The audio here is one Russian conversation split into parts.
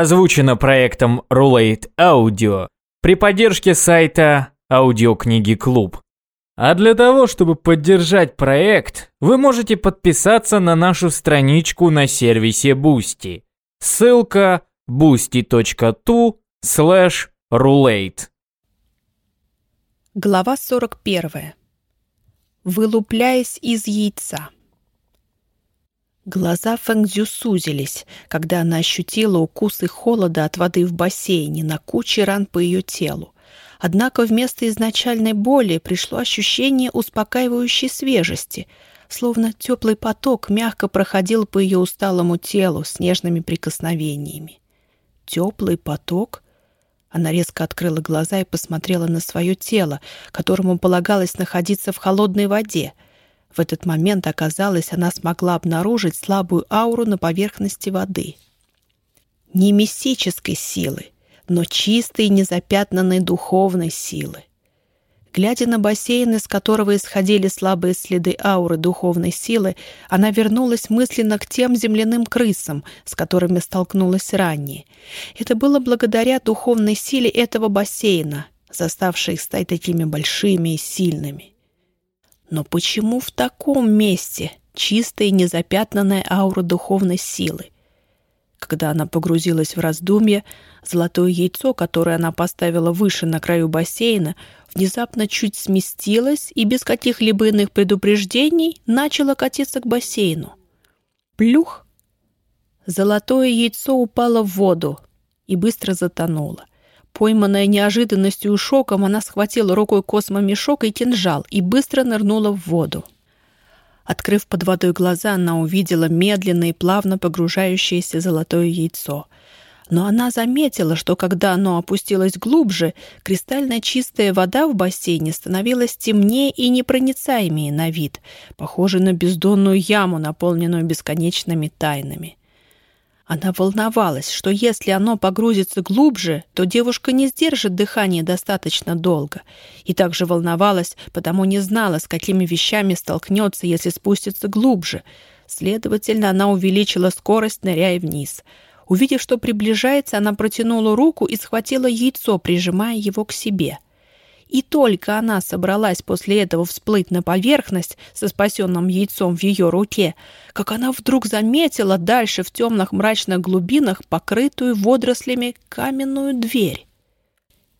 Озвучено проектом Rulate Audio при поддержке сайта Аудиокниги Клуб. А для того, чтобы поддержать проект, вы можете подписаться на нашу страничку на сервисе Boosty. Ссылка boosty.tu slash rulate. Глава 41. Вылупляясь из яйца. Глаза Фэнгзю сузились, когда она ощутила укусы холода от воды в бассейне на куче ран по ее телу. Однако вместо изначальной боли пришло ощущение успокаивающей свежести, словно теплый поток мягко проходил по ее усталому телу с нежными прикосновениями. Теплый поток? Она резко открыла глаза и посмотрела на свое тело, которому полагалось находиться в холодной воде. В этот момент, оказалось, она смогла обнаружить слабую ауру на поверхности воды. Не мистической силы, но чистой незапятнанной духовной силы. Глядя на бассейн, из которого исходили слабые следы ауры духовной силы, она вернулась мысленно к тем земляным крысам, с которыми столкнулась ранее. Это было благодаря духовной силе этого бассейна, заставшей их стать такими большими и сильными. Но почему в таком месте чистая и незапятнанная аура духовной силы? Когда она погрузилась в раздумье, золотое яйцо, которое она поставила выше на краю бассейна, внезапно чуть сместилось и без каких-либо иных предупреждений начало катиться к бассейну. Плюх! Золотое яйцо упало в воду и быстро затонуло. Пойманная неожиданностью и шоком, она схватила рукой космомешок и кинжал и быстро нырнула в воду. Открыв под водой глаза, она увидела медленно и плавно погружающееся золотое яйцо. Но она заметила, что когда оно опустилось глубже, кристально чистая вода в бассейне становилась темнее и непроницаемее на вид, похожей на бездонную яму, наполненную бесконечными тайнами. Она волновалась, что если оно погрузится глубже, то девушка не сдержит дыхание достаточно долго. И также волновалась, потому не знала, с какими вещами столкнется, если спустится глубже. Следовательно, она увеличила скорость, ныряя вниз. Увидев, что приближается, она протянула руку и схватила яйцо, прижимая его к себе — и только она собралась после этого всплыть на поверхность со спасенным яйцом в ее руке, как она вдруг заметила дальше в темных мрачных глубинах покрытую водорослями каменную дверь.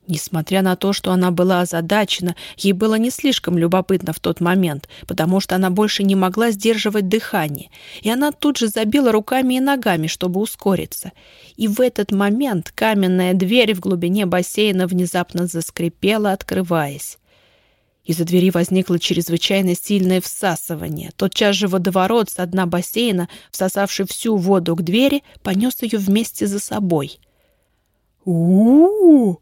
Несмотря на то, что она была озадачена, ей было не слишком любопытно в тот момент, потому что она больше не могла сдерживать дыхание, и она тут же забила руками и ногами, чтобы ускориться. И в этот момент каменная дверь в глубине бассейна внезапно заскрипела, открываясь. Из-за двери возникло чрезвычайно сильное всасывание. Тотчас же водоворот с дна бассейна, всосавший всю воду к двери, понес ее вместе за собой. «У-у-у!»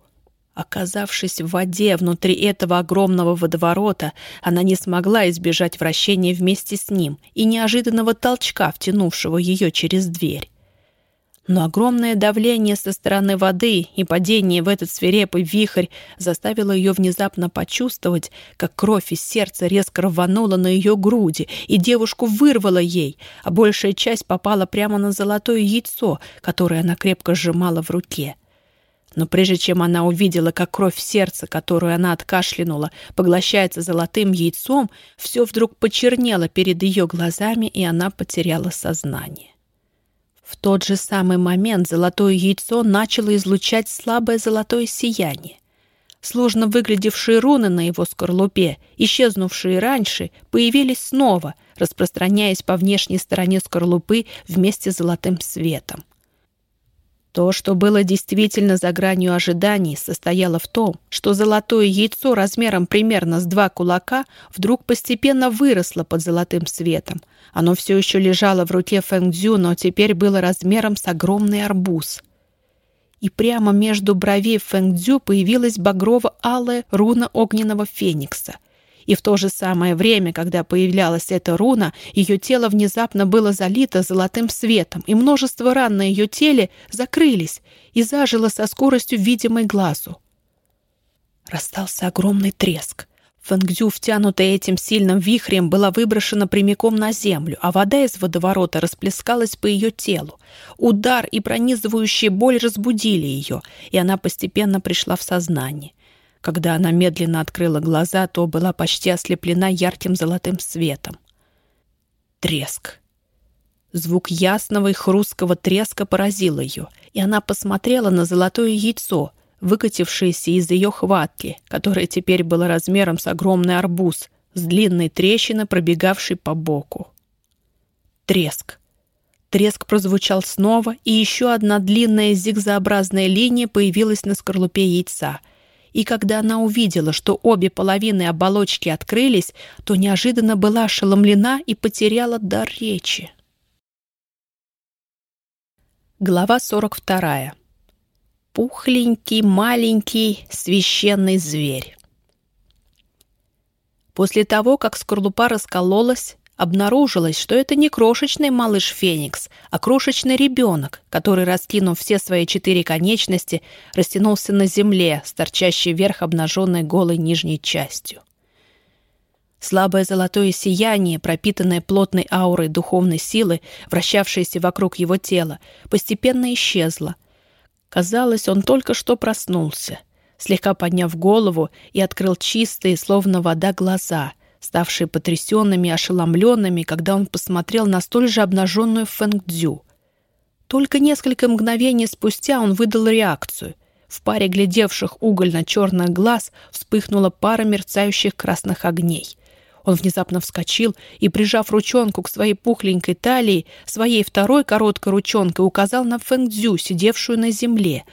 Оказавшись в воде внутри этого огромного водоворота, она не смогла избежать вращения вместе с ним и неожиданного толчка, втянувшего ее через дверь. Но огромное давление со стороны воды и падение в этот свирепый вихрь заставило ее внезапно почувствовать, как кровь из сердца резко рванула на ее груди, и девушку вырвала ей, а большая часть попала прямо на золотое яйцо, которое она крепко сжимала в руке. Но прежде чем она увидела, как кровь в сердце, которую она откашлянула, поглощается золотым яйцом, все вдруг почернело перед ее глазами, и она потеряла сознание. В тот же самый момент золотое яйцо начало излучать слабое золотое сияние. Сложно выглядевшие руны на его скорлупе, исчезнувшие раньше, появились снова, распространяясь по внешней стороне скорлупы вместе с золотым светом. То, что было действительно за гранью ожиданий, состояло в том, что золотое яйцо размером примерно с два кулака вдруг постепенно выросло под золотым светом. Оно все еще лежало в руке Фэнгдзю, но теперь было размером с огромный арбуз. И прямо между бровей Фэнгдзю появилась багрово-алая руна огненного феникса — и в то же самое время, когда появлялась эта руна, ее тело внезапно было залито золотым светом, и множество ран на ее теле закрылись и зажило со скоростью видимой глазу. Расстался огромный треск. Фэнгдзю, втянутая этим сильным вихрем, была выброшена прямиком на землю, а вода из водоворота расплескалась по ее телу. Удар и пронизывающая боль разбудили ее, и она постепенно пришла в сознание. Когда она медленно открыла глаза, то была почти ослеплена ярким золотым светом. Треск. Звук ясного и хрусткого треска поразил ее, и она посмотрела на золотое яйцо, выкатившееся из ее хватки, которое теперь было размером с огромный арбуз, с длинной трещиной, пробегавшей по боку. Треск. Треск прозвучал снова, и еще одна длинная зигзообразная линия появилась на скорлупе яйца. И когда она увидела, что обе половины оболочки открылись, то неожиданно была ошеломлена и потеряла дар речи. Глава 42 пухленький, маленький, священный зверь. После того, как скорлупа раскололась, обнаружилось, что это не крошечный малыш Феникс, а крошечный ребенок, который, раскинув все свои четыре конечности, растянулся на земле с торчащей вверх обнаженной голой нижней частью. Слабое золотое сияние, пропитанное плотной аурой духовной силы, вращавшееся вокруг его тела, постепенно исчезло — Казалось, он только что проснулся, слегка подняв голову и открыл чистые, словно вода, глаза, ставшие потрясенными и ошеломленными, когда он посмотрел на столь же обнаженную Фэнгдзю. Только несколько мгновений спустя он выдал реакцию. В паре глядевших угольно-черных глаз вспыхнула пара мерцающих красных огней. Он внезапно вскочил и, прижав ручонку к своей пухленькой талии, своей второй короткой ручонкой указал на Фэнгдзю, сидевшую на земле.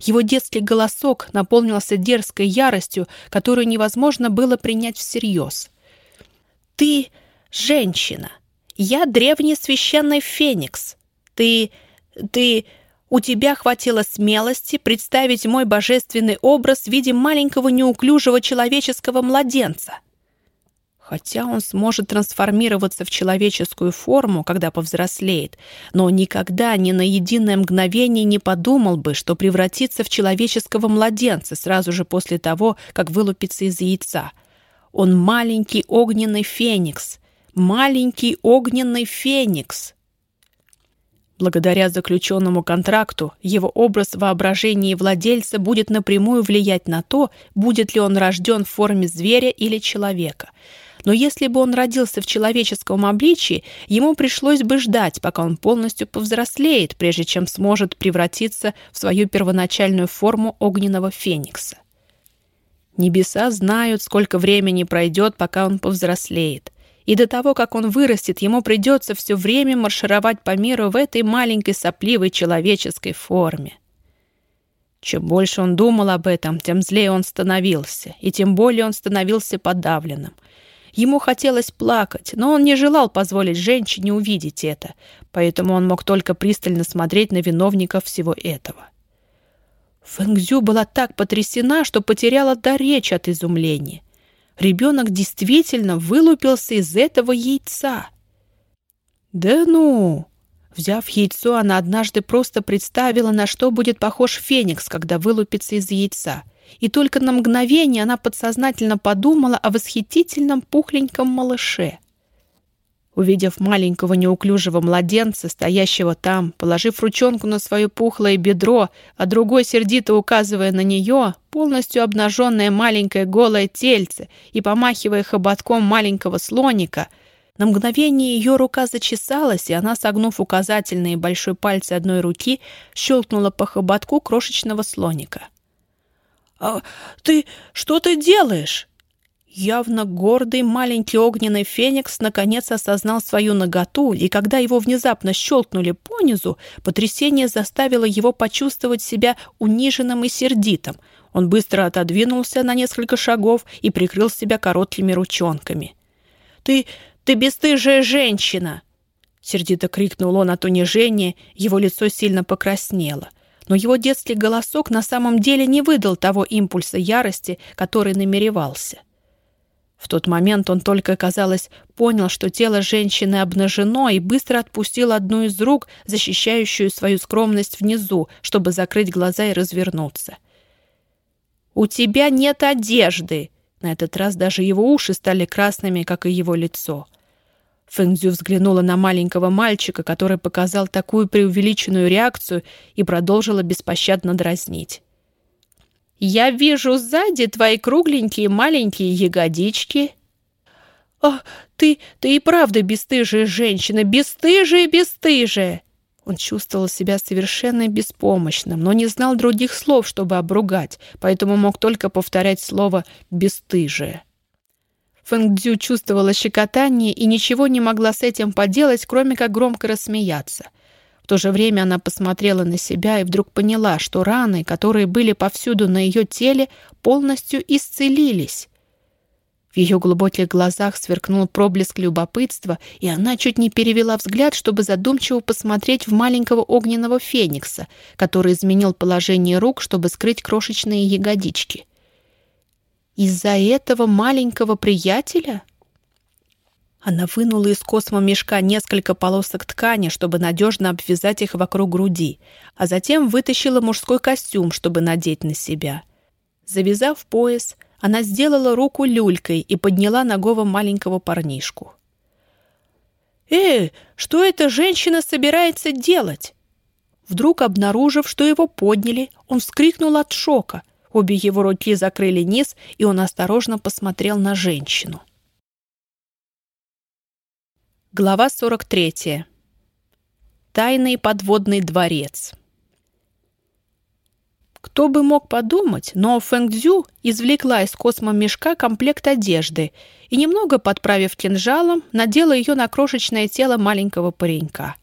Его детский голосок наполнился дерзкой яростью, которую невозможно было принять всерьез. «Ты женщина. Я древний священный феникс. Ты... ты...» У тебя хватило смелости представить мой божественный образ в виде маленького неуклюжего человеческого младенца. Хотя он сможет трансформироваться в человеческую форму, когда повзрослеет, но никогда ни на единое мгновение не подумал бы, что превратится в человеческого младенца сразу же после того, как вылупится из яйца. Он маленький огненный феникс. Маленький огненный феникс. Благодаря заключенному контракту его образ воображения владельца будет напрямую влиять на то, будет ли он рожден в форме зверя или человека – но если бы он родился в человеческом обличии, ему пришлось бы ждать, пока он полностью повзрослеет, прежде чем сможет превратиться в свою первоначальную форму огненного феникса. Небеса знают, сколько времени пройдет, пока он повзрослеет. И до того, как он вырастет, ему придется все время маршировать по миру в этой маленькой сопливой человеческой форме. Чем больше он думал об этом, тем злее он становился, и тем более он становился подавленным. Ему хотелось плакать, но он не желал позволить женщине увидеть это, поэтому он мог только пристально смотреть на виновников всего этого. Фэнгзю была так потрясена, что потеряла до речи от изумления. Ребенок действительно вылупился из этого яйца. «Да ну!» Взяв яйцо, она однажды просто представила, на что будет похож феникс, когда вылупится из яйца — и только на мгновение она подсознательно подумала о восхитительном пухленьком малыше. Увидев маленького неуклюжего младенца, стоящего там, положив ручонку на свое пухлое бедро, а другой сердито указывая на нее, полностью обнаженное маленькое голое тельце и помахивая хоботком маленького слоника, на мгновение ее рука зачесалась, и она, согнув указательные и большой пальцы одной руки, щелкнула по хоботку крошечного слоника. «А ты что ты делаешь?» Явно гордый маленький огненный феникс наконец осознал свою наготу, и когда его внезапно щелкнули понизу, потрясение заставило его почувствовать себя униженным и сердитым. Он быстро отодвинулся на несколько шагов и прикрыл себя короткими ручонками. «Ты... ты бесстыжая женщина!» Сердито крикнул он от унижения, его лицо сильно покраснело но его детский голосок на самом деле не выдал того импульса ярости, который намеревался. В тот момент он только, казалось, понял, что тело женщины обнажено и быстро отпустил одну из рук, защищающую свою скромность внизу, чтобы закрыть глаза и развернуться. «У тебя нет одежды!» — На этот раз даже его уши стали красными, как и его лицо. Фэнзю взглянула на маленького мальчика, который показал такую преувеличенную реакцию и продолжила беспощадно дразнить. «Я вижу сзади твои кругленькие маленькие ягодички». «О, ты, ты и правда бесстыжая женщина, бесстыжая, бесстыжая!» Он чувствовал себя совершенно беспомощным, но не знал других слов, чтобы обругать, поэтому мог только повторять слово «бесстыжие». Фэнгдзю чувствовала щекотание и ничего не могла с этим поделать, кроме как громко рассмеяться. В то же время она посмотрела на себя и вдруг поняла, что раны, которые были повсюду на ее теле, полностью исцелились. В ее глубоких глазах сверкнул проблеск любопытства, и она чуть не перевела взгляд, чтобы задумчиво посмотреть в маленького огненного феникса, который изменил положение рук, чтобы скрыть крошечные ягодички. «Из-за этого маленького приятеля?» Она вынула из космомешка несколько полосок ткани, чтобы надежно обвязать их вокруг груди, а затем вытащила мужской костюм, чтобы надеть на себя. Завязав пояс, она сделала руку люлькой и подняла ногого маленького парнишку. «Э, что эта женщина собирается делать?» Вдруг, обнаружив, что его подняли, он вскрикнул от шока. Обе его руки закрыли низ, и он осторожно посмотрел на женщину. Глава 43. Тайный подводный дворец. Кто бы мог подумать, но Фэнгдзю извлекла из космомешка комплект одежды и, немного подправив кинжалом, надела ее на крошечное тело маленького паренька.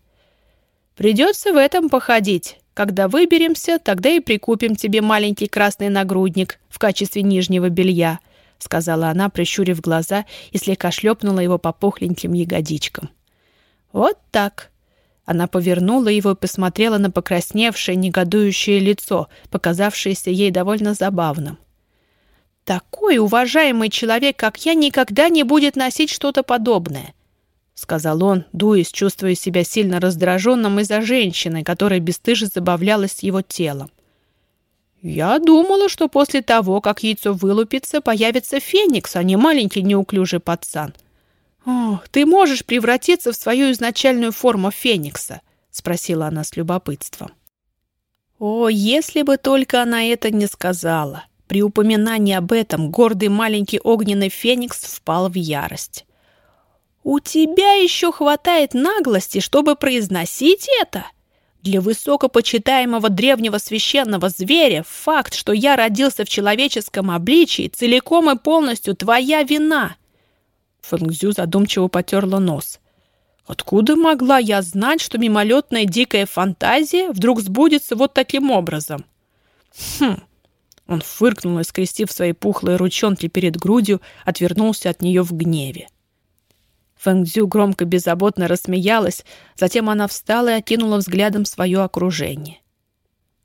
«Придется в этом походить. Когда выберемся, тогда и прикупим тебе маленький красный нагрудник в качестве нижнего белья», сказала она, прищурив глаза и слегка шлепнула его по пухленьким ягодичкам. «Вот так. Она повернула его и посмотрела на покрасневшее, негодующее лицо, показавшееся ей довольно забавным. «Такой уважаемый человек, как я, никогда не будет носить что-то подобное», — сказал он, дуясь, чувствуя себя сильно раздраженным из-за женщины, которая бесстыже забавлялась его телом. «Я думала, что после того, как яйцо вылупится, появится феникс, а не маленький неуклюжий пацан. «О, ты можешь превратиться в свою изначальную форму феникса?» — спросила она с любопытством. О, если бы только она это не сказала. При упоминании об этом гордый маленький огненный феникс впал в ярость. «У тебя еще хватает наглости, чтобы произносить это?» Для высокопочитаемого древнего священного зверя факт, что я родился в человеческом обличии, целиком и полностью твоя вина. Фэнгзю задумчиво потерла нос. Откуда могла я знать, что мимолетная дикая фантазия вдруг сбудется вот таким образом? Хм. Он фыркнул и, скрестив свои пухлые ручонки перед грудью, отвернулся от нее в гневе. Фэнгзю громко беззаботно рассмеялась, затем она встала и окинула взглядом свое окружение.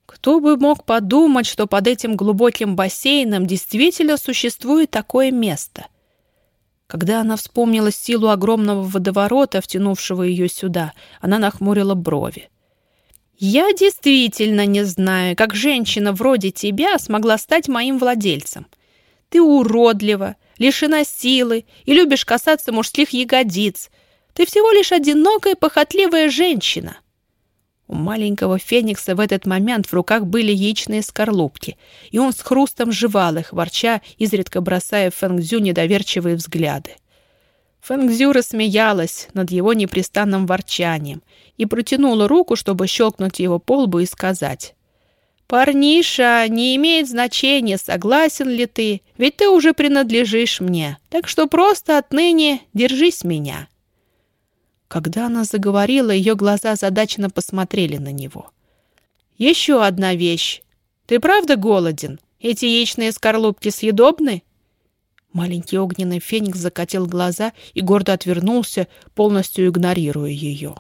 Кто бы мог подумать, что под этим глубоким бассейном действительно существует такое место — когда она вспомнила силу огромного водоворота, втянувшего ее сюда, она нахмурила брови. «Я действительно не знаю, как женщина вроде тебя смогла стать моим владельцем. Ты уродлива, лишена силы и любишь касаться мужских ягодиц. Ты всего лишь одинокая, похотливая женщина». У маленького феникса в этот момент в руках были яичные скорлупки, и он с хрустом жевал их, ворча, изредка бросая Фэнгзю недоверчивые взгляды. Фэнгзю рассмеялась над его непрестанным ворчанием и протянула руку, чтобы щелкнуть его по лбу и сказать. «Парниша, не имеет значения, согласен ли ты, ведь ты уже принадлежишь мне, так что просто отныне держись меня». Когда она заговорила, ее глаза задачно посмотрели на него. «Еще одна вещь. Ты правда голоден? Эти яичные скорлупки съедобны?» Маленький огненный феникс закатил глаза и гордо отвернулся, полностью игнорируя ее.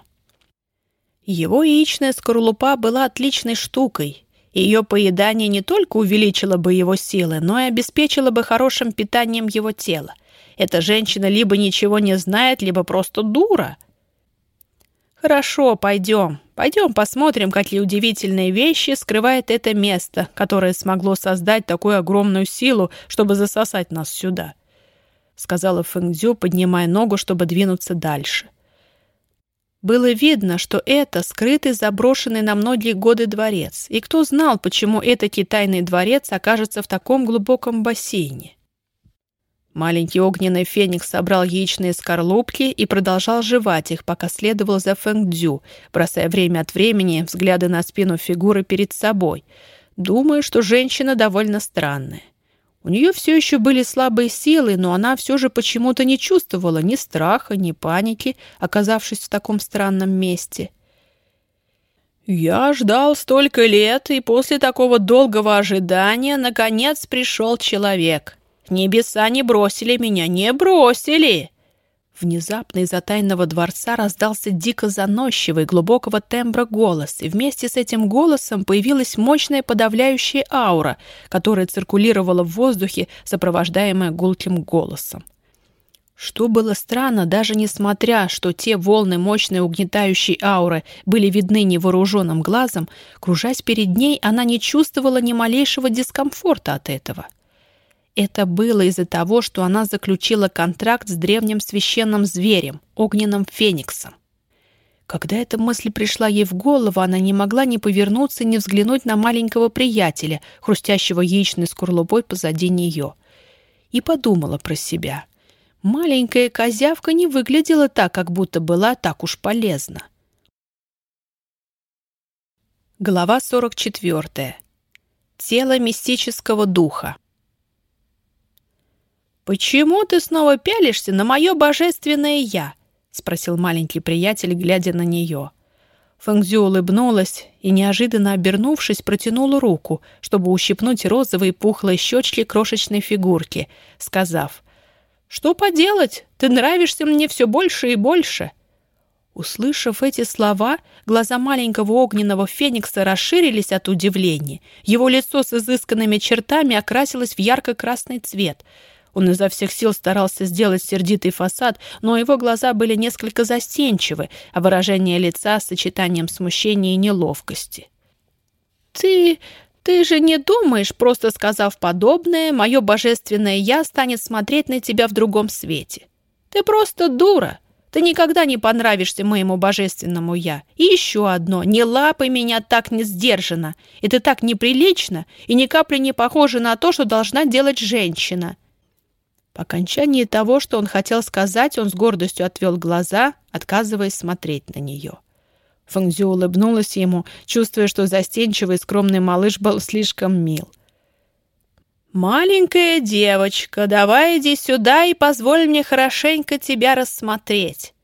Его яичная скорлупа была отличной штукой. Ее поедание не только увеличило бы его силы, но и обеспечило бы хорошим питанием его тела. Эта женщина либо ничего не знает, либо просто дура — Хорошо, пойдем. Пойдем посмотрим, какие удивительные вещи скрывает это место, которое смогло создать такую огромную силу, чтобы засосать нас сюда», — сказала Фэнгдзю, поднимая ногу, чтобы двинуться дальше. Было видно, что это скрытый заброшенный на многие годы дворец, и кто знал, почему этот тайный дворец окажется в таком глубоком бассейне. Маленький огненный феникс собрал яичные скорлупки и продолжал жевать их, пока следовал за Фэнг бросая время от времени взгляды на спину фигуры перед собой, думая, что женщина довольно странная. У нее все еще были слабые силы, но она все же почему-то не чувствовала ни страха, ни паники, оказавшись в таком странном месте. «Я ждал столько лет, и после такого долгого ожидания, наконец, пришел человек», Небеса не бросили меня, не бросили!» Внезапно из-за тайного дворца раздался дико заносчивый, глубокого тембра голос, и вместе с этим голосом появилась мощная подавляющая аура, которая циркулировала в воздухе, сопровождаемая гулким голосом. Что было странно, даже несмотря, что те волны мощной угнетающей ауры были видны невооруженным глазом, кружась перед ней, она не чувствовала ни малейшего дискомфорта от этого. Это было из-за того, что она заключила контракт с древним священным зверем, огненным фениксом. Когда эта мысль пришла ей в голову, она не могла ни повернуться, ни взглянуть на маленького приятеля, хрустящего яичной скорлупой позади нее. И подумала про себя. Маленькая козявка не выглядела так, как будто была так уж полезна. Глава 44. Тело мистического духа. «Почему ты снова пялишься на мое божественное «я»?» — спросил маленький приятель, глядя на нее. Фэнгзю улыбнулась и, неожиданно обернувшись, протянула руку, чтобы ущипнуть розовые пухлые щечки крошечной фигурки, сказав, «Что поделать? Ты нравишься мне все больше и больше». Услышав эти слова, глаза маленького огненного феникса расширились от удивления. Его лицо с изысканными чертами окрасилось в ярко-красный цвет — он изо всех сил старался сделать сердитый фасад, но его глаза были несколько застенчивы, а выражение лица с сочетанием смущения и неловкости. «Ты... ты же не думаешь, просто сказав подобное, мое божественное «я» станет смотреть на тебя в другом свете? Ты просто дура!» Ты никогда не понравишься моему божественному «я». И еще одно. Не лапай меня так не сдержанно. Это так неприлично и ни капли не похоже на то, что должна делать женщина. По окончании того, что он хотел сказать, он с гордостью отвел глаза, отказываясь смотреть на нее. Фэнгзю улыбнулась ему, чувствуя, что застенчивый скромный малыш был слишком мил. «Маленькая девочка, давай иди сюда и позволь мне хорошенько тебя рассмотреть».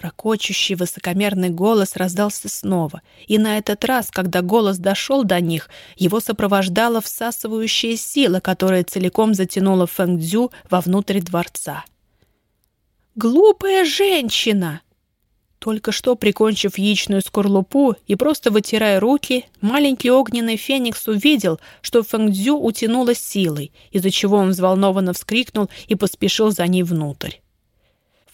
Рокочущий высокомерный голос раздался снова, и на этот раз, когда голос дошел до них, его сопровождала всасывающая сила, которая целиком затянула Фэнгдзю вовнутрь дворца. «Глупая женщина!» Только что, прикончив яичную скорлупу и просто вытирая руки, маленький огненный феникс увидел, что Фэнгдзю утянула силой, из-за чего он взволнованно вскрикнул и поспешил за ней внутрь.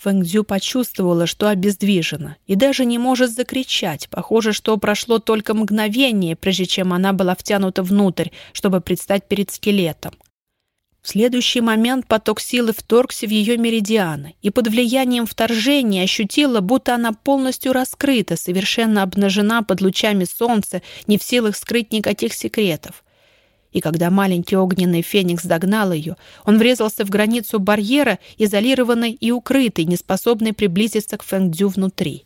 Фэнгдзю почувствовала, что обездвижена, и даже не может закричать. Похоже, что прошло только мгновение, прежде чем она была втянута внутрь, чтобы предстать перед скелетом. В следующий момент поток силы вторгся в ее меридианы, и под влиянием вторжения ощутила, будто она полностью раскрыта, совершенно обнажена под лучами солнца, не в силах скрыть никаких секретов и когда маленький огненный феникс догнал ее, он врезался в границу барьера, изолированный и укрытый, неспособный приблизиться к Фэнгдзю внутри.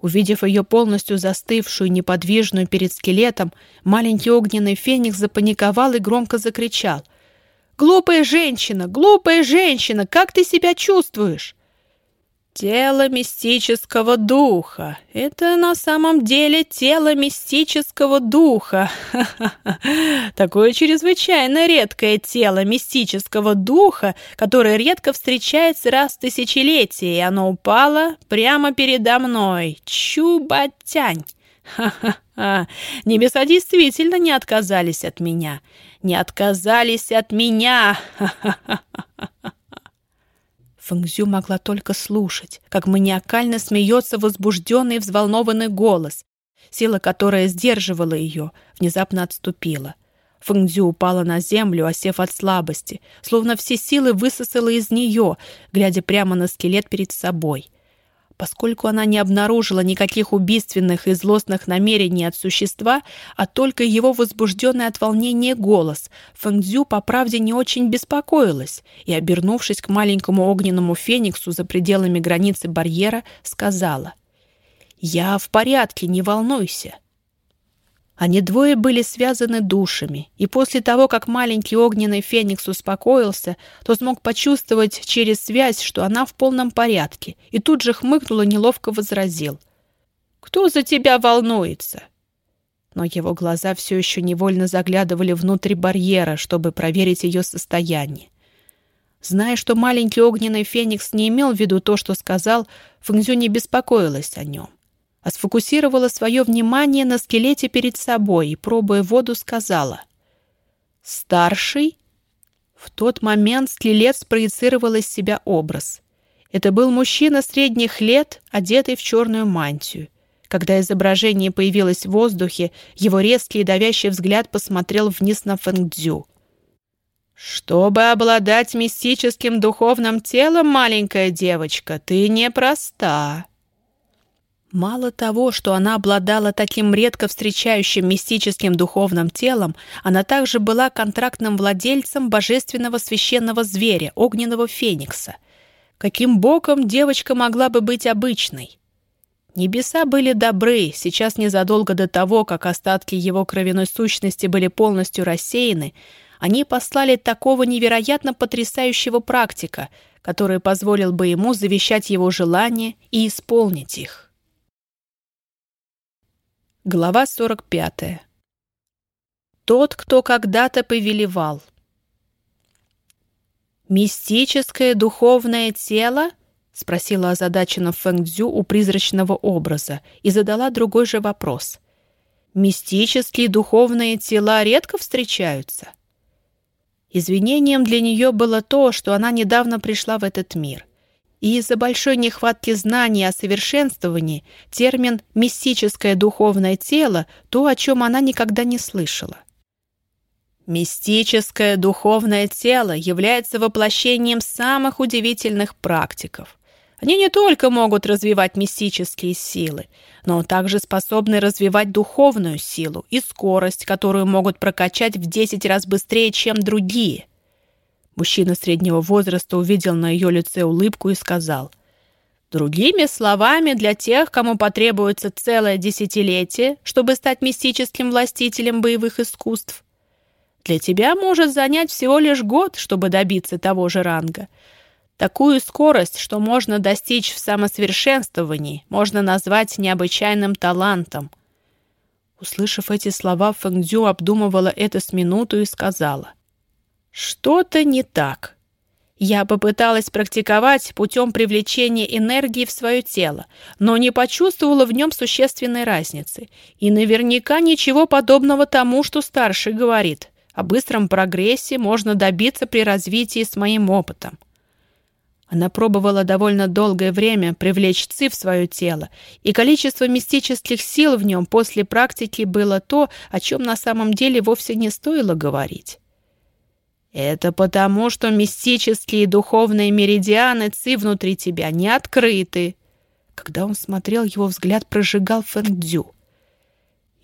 Увидев ее полностью застывшую, неподвижную перед скелетом, маленький огненный феникс запаниковал и громко закричал. «Глупая женщина! Глупая женщина! Как ты себя чувствуешь?» Тело мистического духа. Это на самом деле тело мистического духа. Такое чрезвычайно редкое тело мистического духа, которое редко встречается раз в тысячелетие, и оно упало прямо передо мной. Чубатянь. Ха-ха-ха. Небеса действительно не отказались от меня. Не отказались от меня. Ха-ха-ха. Фэнгзю могла только слушать, как маниакально смеется возбужденный и взволнованный голос. Сила, которая сдерживала ее, внезапно отступила. Фэнгзю упала на землю, осев от слабости, словно все силы высосала из нее, глядя прямо на скелет перед собой — Поскольку она не обнаружила никаких убийственных и злостных намерений от существа, а только его возбужденный от волнения голос, Фэнгзю по правде не очень беспокоилась и, обернувшись к маленькому огненному фениксу за пределами границы барьера, сказала «Я в порядке, не волнуйся». Они двое были связаны душами, и после того, как маленький огненный феникс успокоился, то смог почувствовать через связь, что она в полном порядке, и тут же хмыкнул и неловко возразил. «Кто за тебя волнуется?» Но его глаза все еще невольно заглядывали внутрь барьера, чтобы проверить ее состояние. Зная, что маленький огненный феникс не имел в виду то, что сказал, Фэнзю не беспокоилась о нем а сфокусировала свое внимание на скелете перед собой и, пробуя воду, сказала «Старший?» В тот момент скелет спроецировал из себя образ. Это был мужчина средних лет, одетый в черную мантию. Когда изображение появилось в воздухе, его резкий и давящий взгляд посмотрел вниз на Фэнгдзю. «Чтобы обладать мистическим духовным телом, маленькая девочка, ты непроста», Мало того, что она обладала таким редко встречающим мистическим духовным телом, она также была контрактным владельцем божественного священного зверя, огненного феникса. Каким боком девочка могла бы быть обычной? Небеса были добры, сейчас незадолго до того, как остатки его кровяной сущности были полностью рассеяны, они послали такого невероятно потрясающего практика, который позволил бы ему завещать его желания и исполнить их. Глава 45. Тот, кто когда-то повелевал. «Мистическое духовное тело?» — спросила озадаченно Фэнгдзю у призрачного образа и задала другой же вопрос. «Мистические духовные тела редко встречаются?» Извинением для нее было то, что она недавно пришла в этот мир — и из-за большой нехватки знаний о совершенствовании термин «мистическое духовное тело» — то, о чем она никогда не слышала. Мистическое духовное тело является воплощением самых удивительных практиков. Они не только могут развивать мистические силы, но также способны развивать духовную силу и скорость, которую могут прокачать в 10 раз быстрее, чем другие – Мужчина среднего возраста увидел на ее лице улыбку и сказал, «Другими словами, для тех, кому потребуется целое десятилетие, чтобы стать мистическим властителем боевых искусств, для тебя может занять всего лишь год, чтобы добиться того же ранга. Такую скорость, что можно достичь в самосовершенствовании, можно назвать необычайным талантом». Услышав эти слова, Фэнгдзю обдумывала это с минуту и сказала, что-то не так. Я попыталась практиковать путем привлечения энергии в свое тело, но не почувствовала в нем существенной разницы. И наверняка ничего подобного тому, что старший говорит. О быстром прогрессе можно добиться при развитии с моим опытом. Она пробовала довольно долгое время привлечь ци в свое тело, и количество мистических сил в нем после практики было то, о чем на самом деле вовсе не стоило говорить. Это потому, что мистические и духовные меридианы ци внутри тебя не открыты. Когда он смотрел, его взгляд прожигал Фэнгдзю.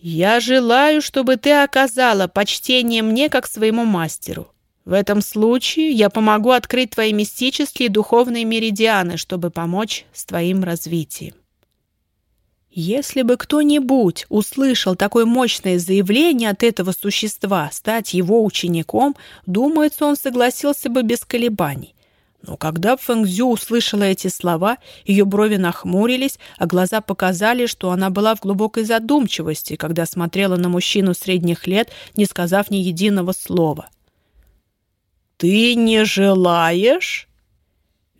«Я желаю, чтобы ты оказала почтение мне как своему мастеру. В этом случае я помогу открыть твои мистические и духовные меридианы, чтобы помочь с твоим развитием». Если бы кто-нибудь услышал такое мощное заявление от этого существа стать его учеником, думается, он согласился бы без колебаний. Но когда Фэнгзю услышала эти слова, ее брови нахмурились, а глаза показали, что она была в глубокой задумчивости, когда смотрела на мужчину средних лет, не сказав ни единого слова. «Ты не желаешь?»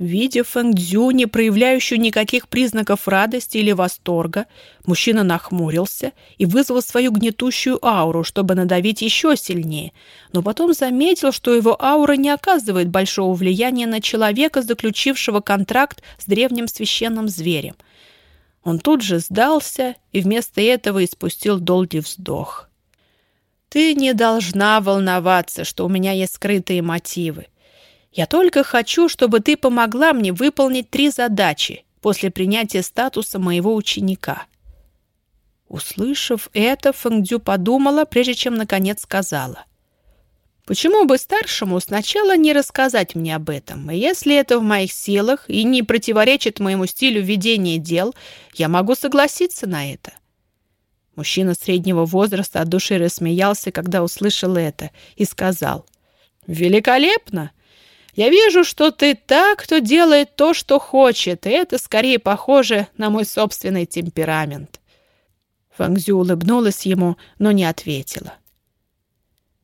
Видя Фэнгдзю, не проявляющую никаких признаков радости или восторга, мужчина нахмурился и вызвал свою гнетущую ауру, чтобы надавить еще сильнее, но потом заметил, что его аура не оказывает большого влияния на человека, заключившего контракт с древним священным зверем. Он тут же сдался и вместо этого испустил долгий вздох. «Ты не должна волноваться, что у меня есть скрытые мотивы. Я только хочу, чтобы ты помогла мне выполнить три задачи после принятия статуса моего ученика». Услышав это, Фэнгдзю подумала, прежде чем наконец сказала. «Почему бы старшему сначала не рассказать мне об этом? Если это в моих силах и не противоречит моему стилю ведения дел, я могу согласиться на это». Мужчина среднего возраста от души рассмеялся, когда услышал это, и сказал. «Великолепно! Я вижу, что ты так, кто делает то, что хочет, и это скорее похоже на мой собственный темперамент. Фангзю улыбнулась ему, но не ответила.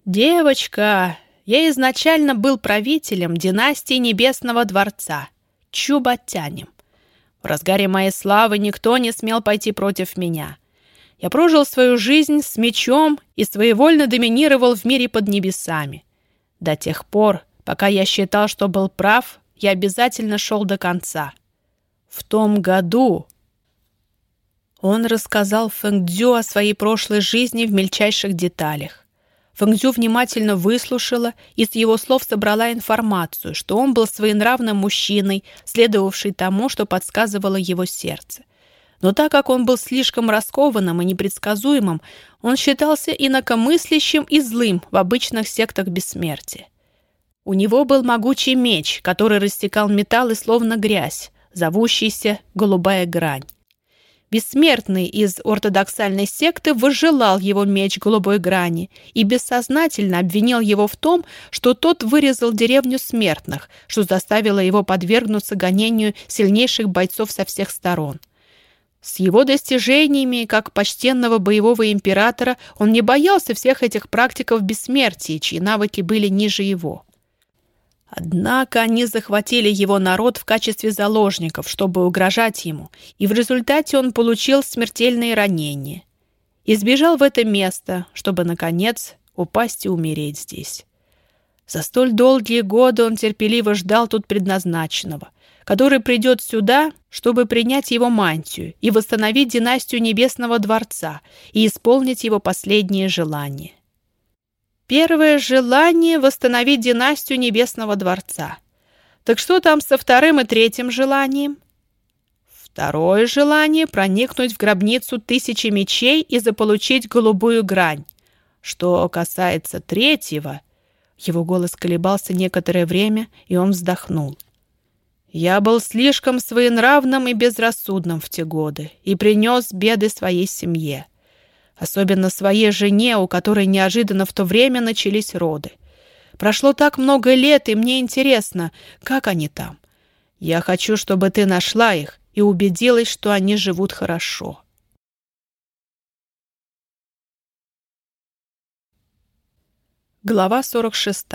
«Девочка, я изначально был правителем династии Небесного Дворца, Чубатянем. В разгаре моей славы никто не смел пойти против меня. Я прожил свою жизнь с мечом и своевольно доминировал в мире под небесами. До тех пор, Пока я считал, что был прав, я обязательно шел до конца. В том году он рассказал Фэнгдзю о своей прошлой жизни в мельчайших деталях. Фэнгдзю внимательно выслушала и с его слов собрала информацию, что он был своенравным мужчиной, следовавший тому, что подсказывало его сердце. Но так как он был слишком раскованным и непредсказуемым, он считался инакомыслящим и злым в обычных сектах бессмертия. У него был могучий меч, который растекал металл и словно грязь, зовущийся «голубая грань». Бессмертный из ортодоксальной секты возжелал его меч голубой грани и бессознательно обвинил его в том, что тот вырезал деревню смертных, что заставило его подвергнуться гонению сильнейших бойцов со всех сторон. С его достижениями, как почтенного боевого императора, он не боялся всех этих практиков бессмертия, чьи навыки были ниже его. Однако они захватили его народ в качестве заложников, чтобы угрожать ему, и в результате он получил смертельные ранения. Избежал в это место, чтобы, наконец, упасть и умереть здесь. За столь долгие годы он терпеливо ждал тут предназначенного, который придет сюда, чтобы принять его мантию и восстановить династию Небесного Дворца и исполнить его последние желания. Первое желание — восстановить династию Небесного Дворца. Так что там со вторым и третьим желанием? Второе желание — проникнуть в гробницу тысячи мечей и заполучить голубую грань. Что касается третьего... Его голос колебался некоторое время, и он вздохнул. «Я был слишком своенравным и безрассудным в те годы и принес беды своей семье. Особенно своей жене, у которой неожиданно в то время начались роды. Прошло так много лет, и мне интересно, как они там. Я хочу, чтобы ты нашла их и убедилась, что они живут хорошо. Глава 46.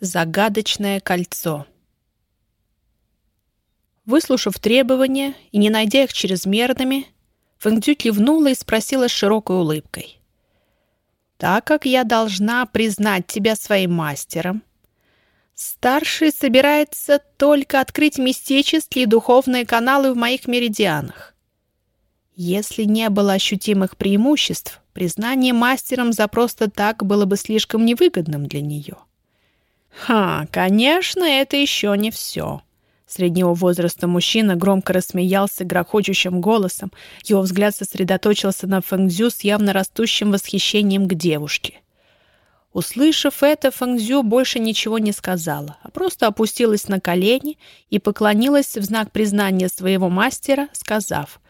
Загадочное кольцо. Выслушав требования и не найдя их чрезмерными, Фэнгдю кивнула и спросила с широкой улыбкой. «Так как я должна признать тебя своим мастером, старший собирается только открыть мистические духовные каналы в моих меридианах. Если не было ощутимых преимуществ, признание мастером за просто так было бы слишком невыгодным для нее». «Ха, конечно, это еще не все», Среднего возраста мужчина громко рассмеялся грохочущим голосом. Его взгляд сосредоточился на Фэнгзю с явно растущим восхищением к девушке. Услышав это, Фэнгзю больше ничего не сказала, а просто опустилась на колени и поклонилась в знак признания своего мастера, сказав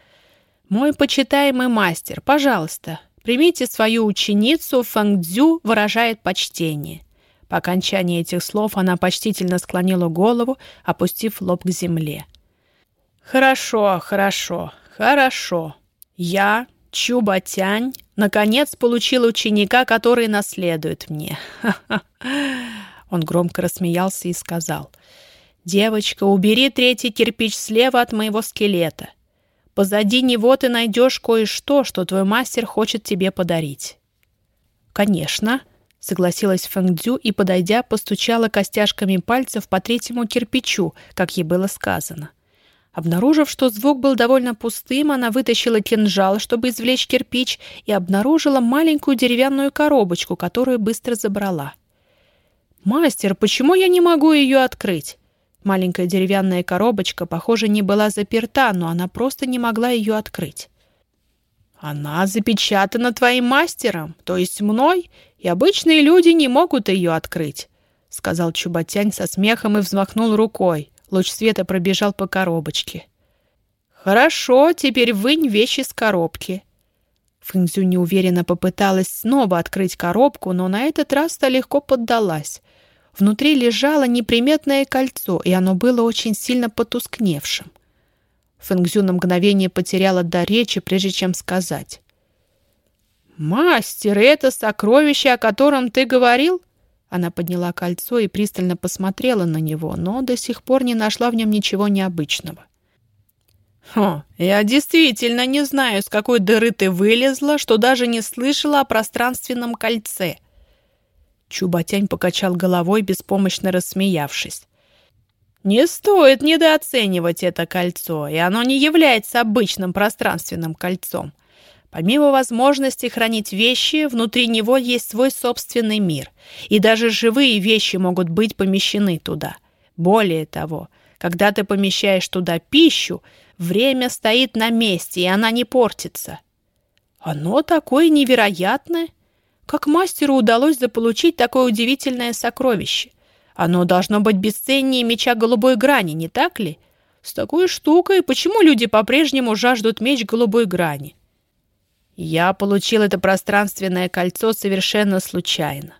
«Мой почитаемый мастер, пожалуйста, примите свою ученицу, Фэнгдзю выражает почтение. По окончании этих слов она почтительно склонила голову, опустив лоб к земле. «Хорошо, хорошо, хорошо. Я, Чуба Тянь, наконец получил ученика, который наследует мне. Он громко рассмеялся и сказал. «Девочка, убери третий кирпич слева от моего скелета. Позади него ты найдешь кое-что, что твой мастер хочет тебе подарить». «Конечно», — согласилась Фэнгдзю и, подойдя, постучала костяшками пальцев по третьему кирпичу, как ей было сказано. Обнаружив, что звук был довольно пустым, она вытащила кинжал, чтобы извлечь кирпич, и обнаружила маленькую деревянную коробочку, которую быстро забрала. «Мастер, почему я не могу ее открыть?» Маленькая деревянная коробочка, похоже, не была заперта, но она просто не могла ее открыть. «Она запечатана твоим мастером, то есть мной, и обычные люди не могут ее открыть», — сказал Чуботянь со смехом и взмахнул рукой. Луч света пробежал по коробочке. «Хорошо, теперь вынь вещи с коробки». Фэнзю неуверенно попыталась снова открыть коробку, но на этот раз-то легко поддалась. Внутри лежало неприметное кольцо, и оно было очень сильно потускневшим. Фэнгзю на мгновение потеряла до речи, прежде чем сказать. «Мастер, это сокровище, о котором ты говорил?» Она подняла кольцо и пристально посмотрела на него, но до сих пор не нашла в нем ничего необычного. «Хо, я действительно не знаю, с какой дыры ты вылезла, что даже не слышала о пространственном кольце». Чуботянь покачал головой, беспомощно рассмеявшись. «Не стоит недооценивать это кольцо, и оно не является обычным пространственным кольцом. Помимо возможности хранить вещи, внутри него есть свой собственный мир, и даже живые вещи могут быть помещены туда. Более того, когда ты помещаешь туда пищу, время стоит на месте, и она не портится. Оно такое невероятное. Как мастеру удалось заполучить такое удивительное сокровище? Оно должно быть бесценнее меча голубой грани, не так ли? С такой штукой почему люди по-прежнему жаждут меч голубой грани? Я получил это пространственное кольцо совершенно случайно.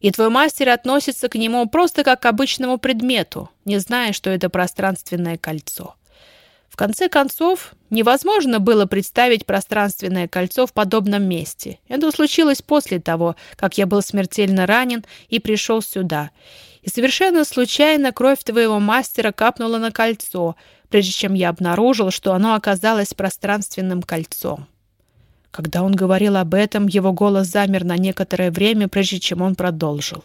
И твой мастер относится к нему просто как к обычному предмету, не зная, что это пространственное кольцо. В конце концов, невозможно было представить пространственное кольцо в подобном месте. Это случилось после того, как я был смертельно ранен и пришел сюда. И совершенно случайно кровь твоего мастера капнула на кольцо, прежде чем я обнаружил, что оно оказалось пространственным кольцом. Когда он говорил об этом, его голос замер на некоторое время, прежде чем он продолжил.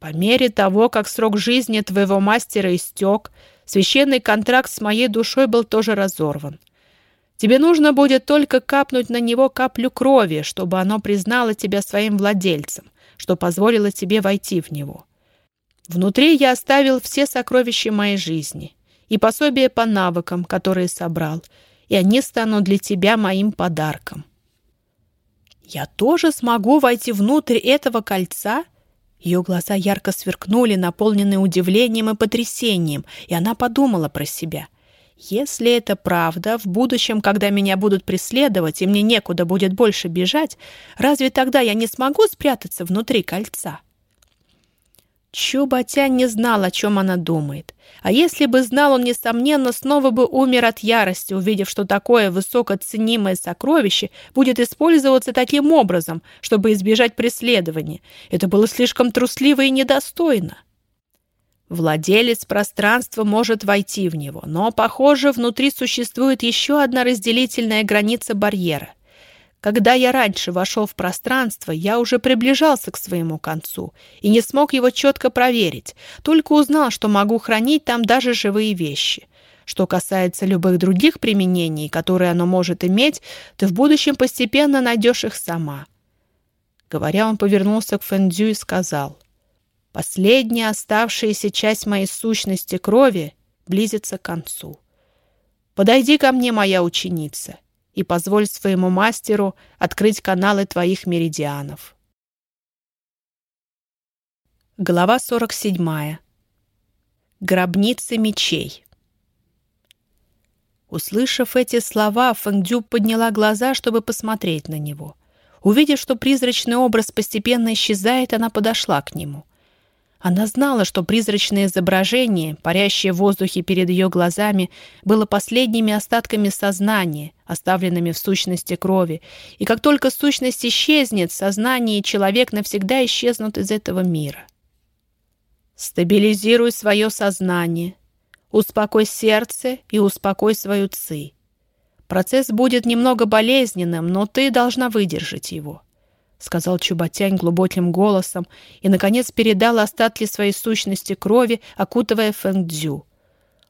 «По мере того, как срок жизни твоего мастера истек, священный контракт с моей душой был тоже разорван. Тебе нужно будет только капнуть на него каплю крови, чтобы оно признало тебя своим владельцем, что позволило тебе войти в него. Внутри я оставил все сокровища моей жизни и пособие по навыкам, которые собрал, и они станут для тебя моим подарком. Я тоже смогу войти внутрь этого кольца? Ее глаза ярко сверкнули, наполненные удивлением и потрясением, и она подумала про себя. Если это правда, в будущем, когда меня будут преследовать и мне некуда будет больше бежать, разве тогда я не смогу спрятаться внутри кольца? Чубатянь не знал, о чем она думает. А если бы знал, он, несомненно, снова бы умер от ярости, увидев, что такое высокоценимое сокровище будет использоваться таким образом, чтобы избежать преследования. Это было слишком трусливо и недостойно. Владелец пространства может войти в него, но, похоже, внутри существует еще одна разделительная граница барьера — когда я раньше вошел в пространство, я уже приближался к своему концу и не смог его четко проверить, только узнал, что могу хранить там даже живые вещи. Что касается любых других применений, которые оно может иметь, ты в будущем постепенно найдешь их сама. Говоря, он повернулся к Фэндзю и сказал, «Последняя оставшаяся часть моей сущности крови близится к концу. Подойди ко мне, моя ученица, и позволь своему мастеру открыть каналы твоих меридианов. Глава 47. Гробницы мечей. Услышав эти слова, Фэнгдю подняла глаза, чтобы посмотреть на него. Увидев, что призрачный образ постепенно исчезает, она подошла к нему. Она знала, что призрачное изображение, парящее в воздухе перед ее глазами, было последними остатками сознания, оставленными в сущности крови, и как только сущность исчезнет, сознание и человек навсегда исчезнут из этого мира. Стабилизируй свое сознание. Успокой сердце и успокой свою ци. Процесс будет немного болезненным, но ты должна выдержать его», — сказал Чуботянь глубоким голосом и, наконец, передал остатки своей сущности крови, окутывая Фэнгдзю.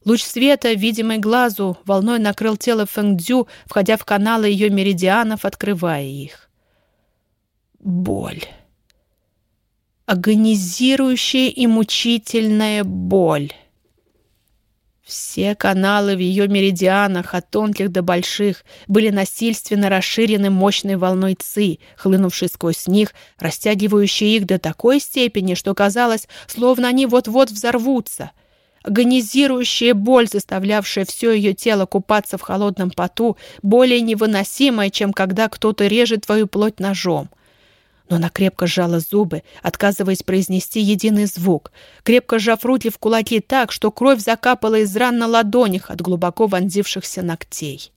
Луч света, видимый глазу, волной накрыл тело Фэнгдзю, входя в каналы ее меридианов, открывая их. Боль агонизирующая и мучительная боль. Все каналы в ее меридианах, от тонких до больших, были насильственно расширены мощной волной ци, хлынувшей сквозь них, растягивающей их до такой степени, что казалось, словно они вот-вот взорвутся. Агонизирующая боль, заставлявшая все ее тело купаться в холодном поту, более невыносимая, чем когда кто-то режет твою плоть ножом — но она крепко сжала зубы, отказываясь произнести единый звук, крепко сжав руки в кулаки так, что кровь закапала из ран на ладонях от глубоко вонзившихся ногтей.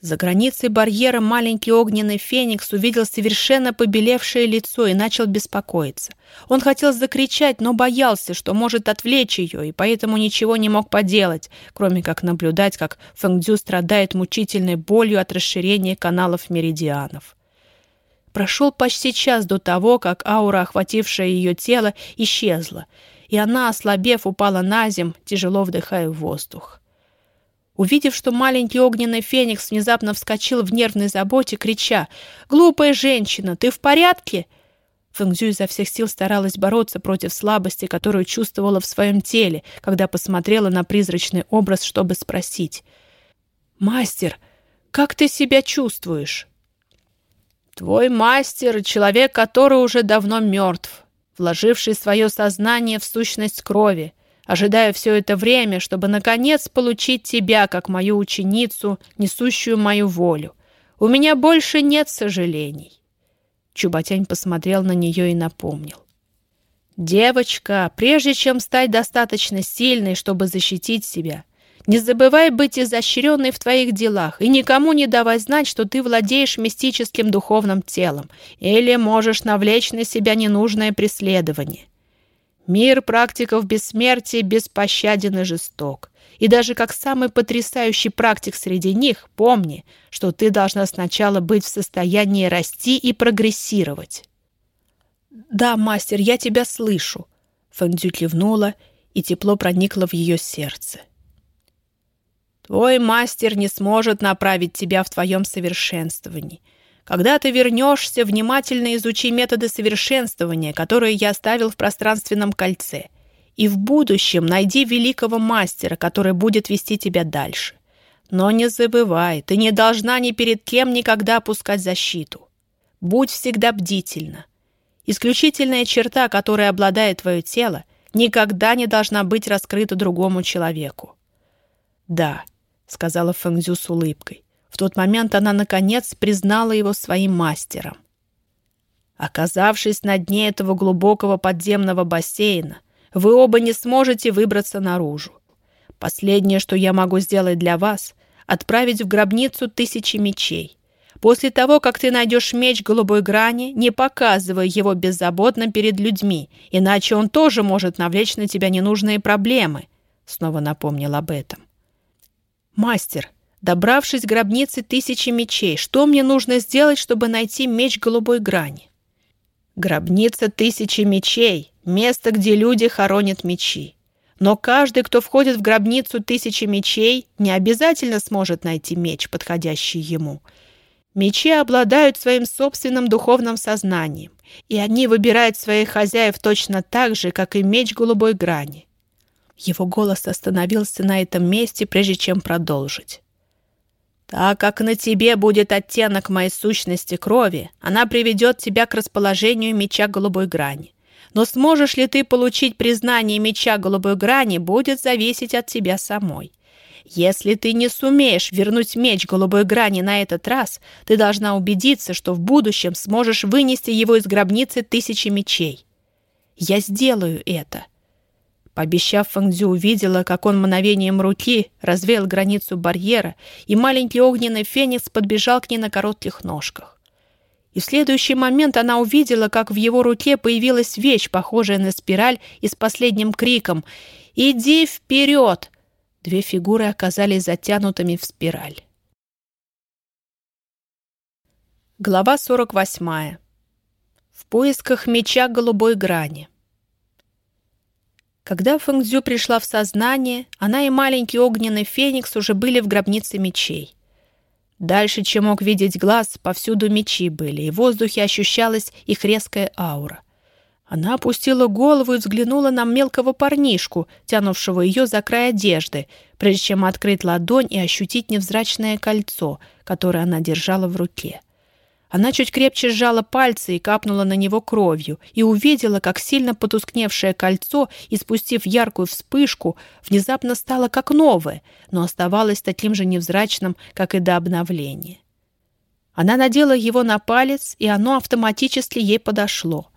За границей барьера маленький огненный феникс увидел совершенно побелевшее лицо и начал беспокоиться. Он хотел закричать, но боялся, что может отвлечь ее, и поэтому ничего не мог поделать, кроме как наблюдать, как Фэнгдзю страдает мучительной болью от расширения каналов меридианов. Прошел почти час до того, как аура, охватившая ее тело, исчезла, и она, ослабев, упала на земь, тяжело вдыхая воздух. Увидев, что маленький огненный феникс внезапно вскочил в нервной заботе, крича «Глупая женщина, ты в порядке?» Фэнгзю изо всех сил старалась бороться против слабости, которую чувствовала в своем теле, когда посмотрела на призрачный образ, чтобы спросить. «Мастер, как ты себя чувствуешь?» Твой мастер — человек, который уже давно мертв, вложивший свое сознание в сущность крови, ожидая все это время, чтобы, наконец, получить тебя, как мою ученицу, несущую мою волю. У меня больше нет сожалений. Чуботянь посмотрел на нее и напомнил. «Девочка, прежде чем стать достаточно сильной, чтобы защитить себя, — не забывай быть изощренной в твоих делах и никому не давай знать, что ты владеешь мистическим духовным телом или можешь навлечь на себя ненужное преследование. Мир практиков бессмертия беспощаден и жесток. И даже как самый потрясающий практик среди них, помни, что ты должна сначала быть в состоянии расти и прогрессировать. «Да, мастер, я тебя слышу», — Фэндзю кивнула, и тепло проникло в ее сердце. Твой мастер не сможет направить тебя в твоем совершенствовании. Когда ты вернешься, внимательно изучи методы совершенствования, которые я оставил в пространственном кольце. И в будущем найди великого мастера, который будет вести тебя дальше. Но не забывай, ты не должна ни перед кем никогда опускать защиту. Будь всегда бдительна. Исключительная черта, которой обладает твое тело, никогда не должна быть раскрыта другому человеку. Да, — сказала Фэнгзю с улыбкой. В тот момент она, наконец, признала его своим мастером. Оказавшись на дне этого глубокого подземного бассейна, вы оба не сможете выбраться наружу. Последнее, что я могу сделать для вас — отправить в гробницу тысячи мечей. После того, как ты найдешь меч голубой грани, не показывай его беззаботно перед людьми, иначе он тоже может навлечь на тебя ненужные проблемы», — снова напомнил об этом. «Мастер, добравшись к гробнице тысячи мечей, что мне нужно сделать, чтобы найти меч голубой грани?» «Гробница тысячи мечей — место, где люди хоронят мечи. Но каждый, кто входит в гробницу тысячи мечей, не обязательно сможет найти меч, подходящий ему. Мечи обладают своим собственным духовным сознанием, и они выбирают своих хозяев точно так же, как и меч голубой грани. Его голос остановился на этом месте, прежде чем продолжить. «Так как на тебе будет оттенок моей сущности крови, она приведет тебя к расположению меча голубой грани. Но сможешь ли ты получить признание меча голубой грани, будет зависеть от тебя самой. Если ты не сумеешь вернуть меч голубой грани на этот раз, ты должна убедиться, что в будущем сможешь вынести его из гробницы тысячи мечей. Я сделаю это». Пообещав, Фэнгдзю увидела, как он мгновением руки развеял границу барьера, и маленький огненный феникс подбежал к ней на коротких ножках. И в следующий момент она увидела, как в его руке появилась вещь, похожая на спираль, и с последним криком «Иди вперед!» Две фигуры оказались затянутыми в спираль. Глава 48. В поисках меча голубой грани. Когда Фэнгзю пришла в сознание, она и маленький огненный феникс уже были в гробнице мечей. Дальше, чем мог видеть глаз, повсюду мечи были, и в воздухе ощущалась их резкая аура. Она опустила голову и взглянула на мелкого парнишку, тянувшего ее за край одежды, прежде чем открыть ладонь и ощутить невзрачное кольцо, которое она держала в руке. Она чуть крепче сжала пальцы и капнула на него кровью, и увидела, как сильно потускневшее кольцо, испустив яркую вспышку, внезапно стало как новое, но оставалось таким же невзрачным, как и до обновления. Она надела его на палец, и оно автоматически ей подошло.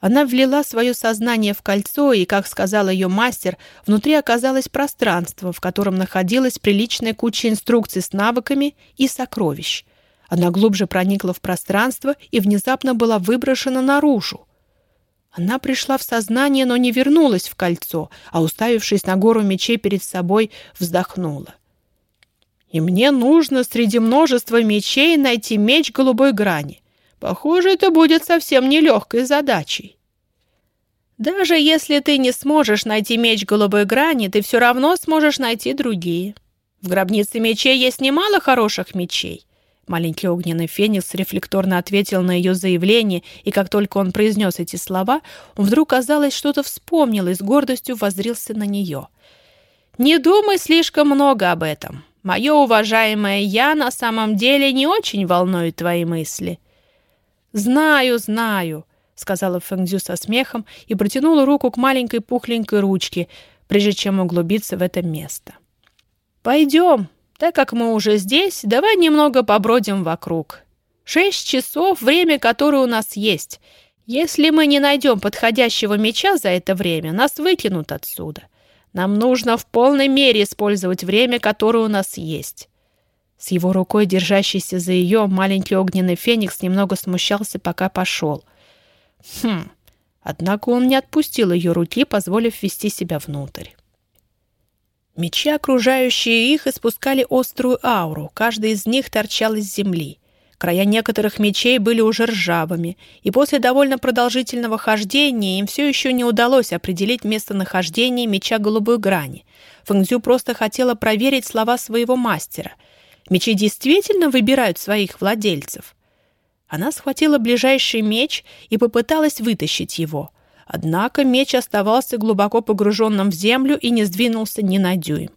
Она влила свое сознание в кольцо, и, как сказал ее мастер, внутри оказалось пространство, в котором находилась приличная куча инструкций с навыками и сокровищ — она глубже проникла в пространство и внезапно была выброшена наружу. Она пришла в сознание, но не вернулась в кольцо, а, уставившись на гору мечей перед собой, вздохнула. «И мне нужно среди множества мечей найти меч голубой грани. Похоже, это будет совсем нелегкой задачей». «Даже если ты не сможешь найти меч голубой грани, ты все равно сможешь найти другие. В гробнице мечей есть немало хороших мечей. Маленький огненный феникс рефлекторно ответил на ее заявление, и как только он произнес эти слова, вдруг, казалось, что-то вспомнил и с гордостью воззрился на нее. «Не думай слишком много об этом. Мое уважаемое «я» на самом деле не очень волнует твои мысли». «Знаю, знаю», — сказала Фэнгзю со смехом и протянула руку к маленькой пухленькой ручке, прежде чем углубиться в это место. «Пойдем», так как мы уже здесь, давай немного побродим вокруг. Шесть часов — время, которое у нас есть. Если мы не найдем подходящего меча за это время, нас выкинут отсюда. Нам нужно в полной мере использовать время, которое у нас есть». С его рукой, держащейся за ее, маленький огненный феникс немного смущался, пока пошел. Хм, однако он не отпустил ее руки, позволив ввести себя внутрь. Мечи, окружающие их, испускали острую ауру, каждый из них торчал из земли. Края некоторых мечей были уже ржавыми, и после довольно продолжительного хождения им все еще не удалось определить местонахождение меча голубой грани. Фэнгзю просто хотела проверить слова своего мастера. Мечи действительно выбирают своих владельцев. Она схватила ближайший меч и попыталась вытащить его — Однако меч оставался глубоко погруженным в землю и не сдвинулся ни на дюйм.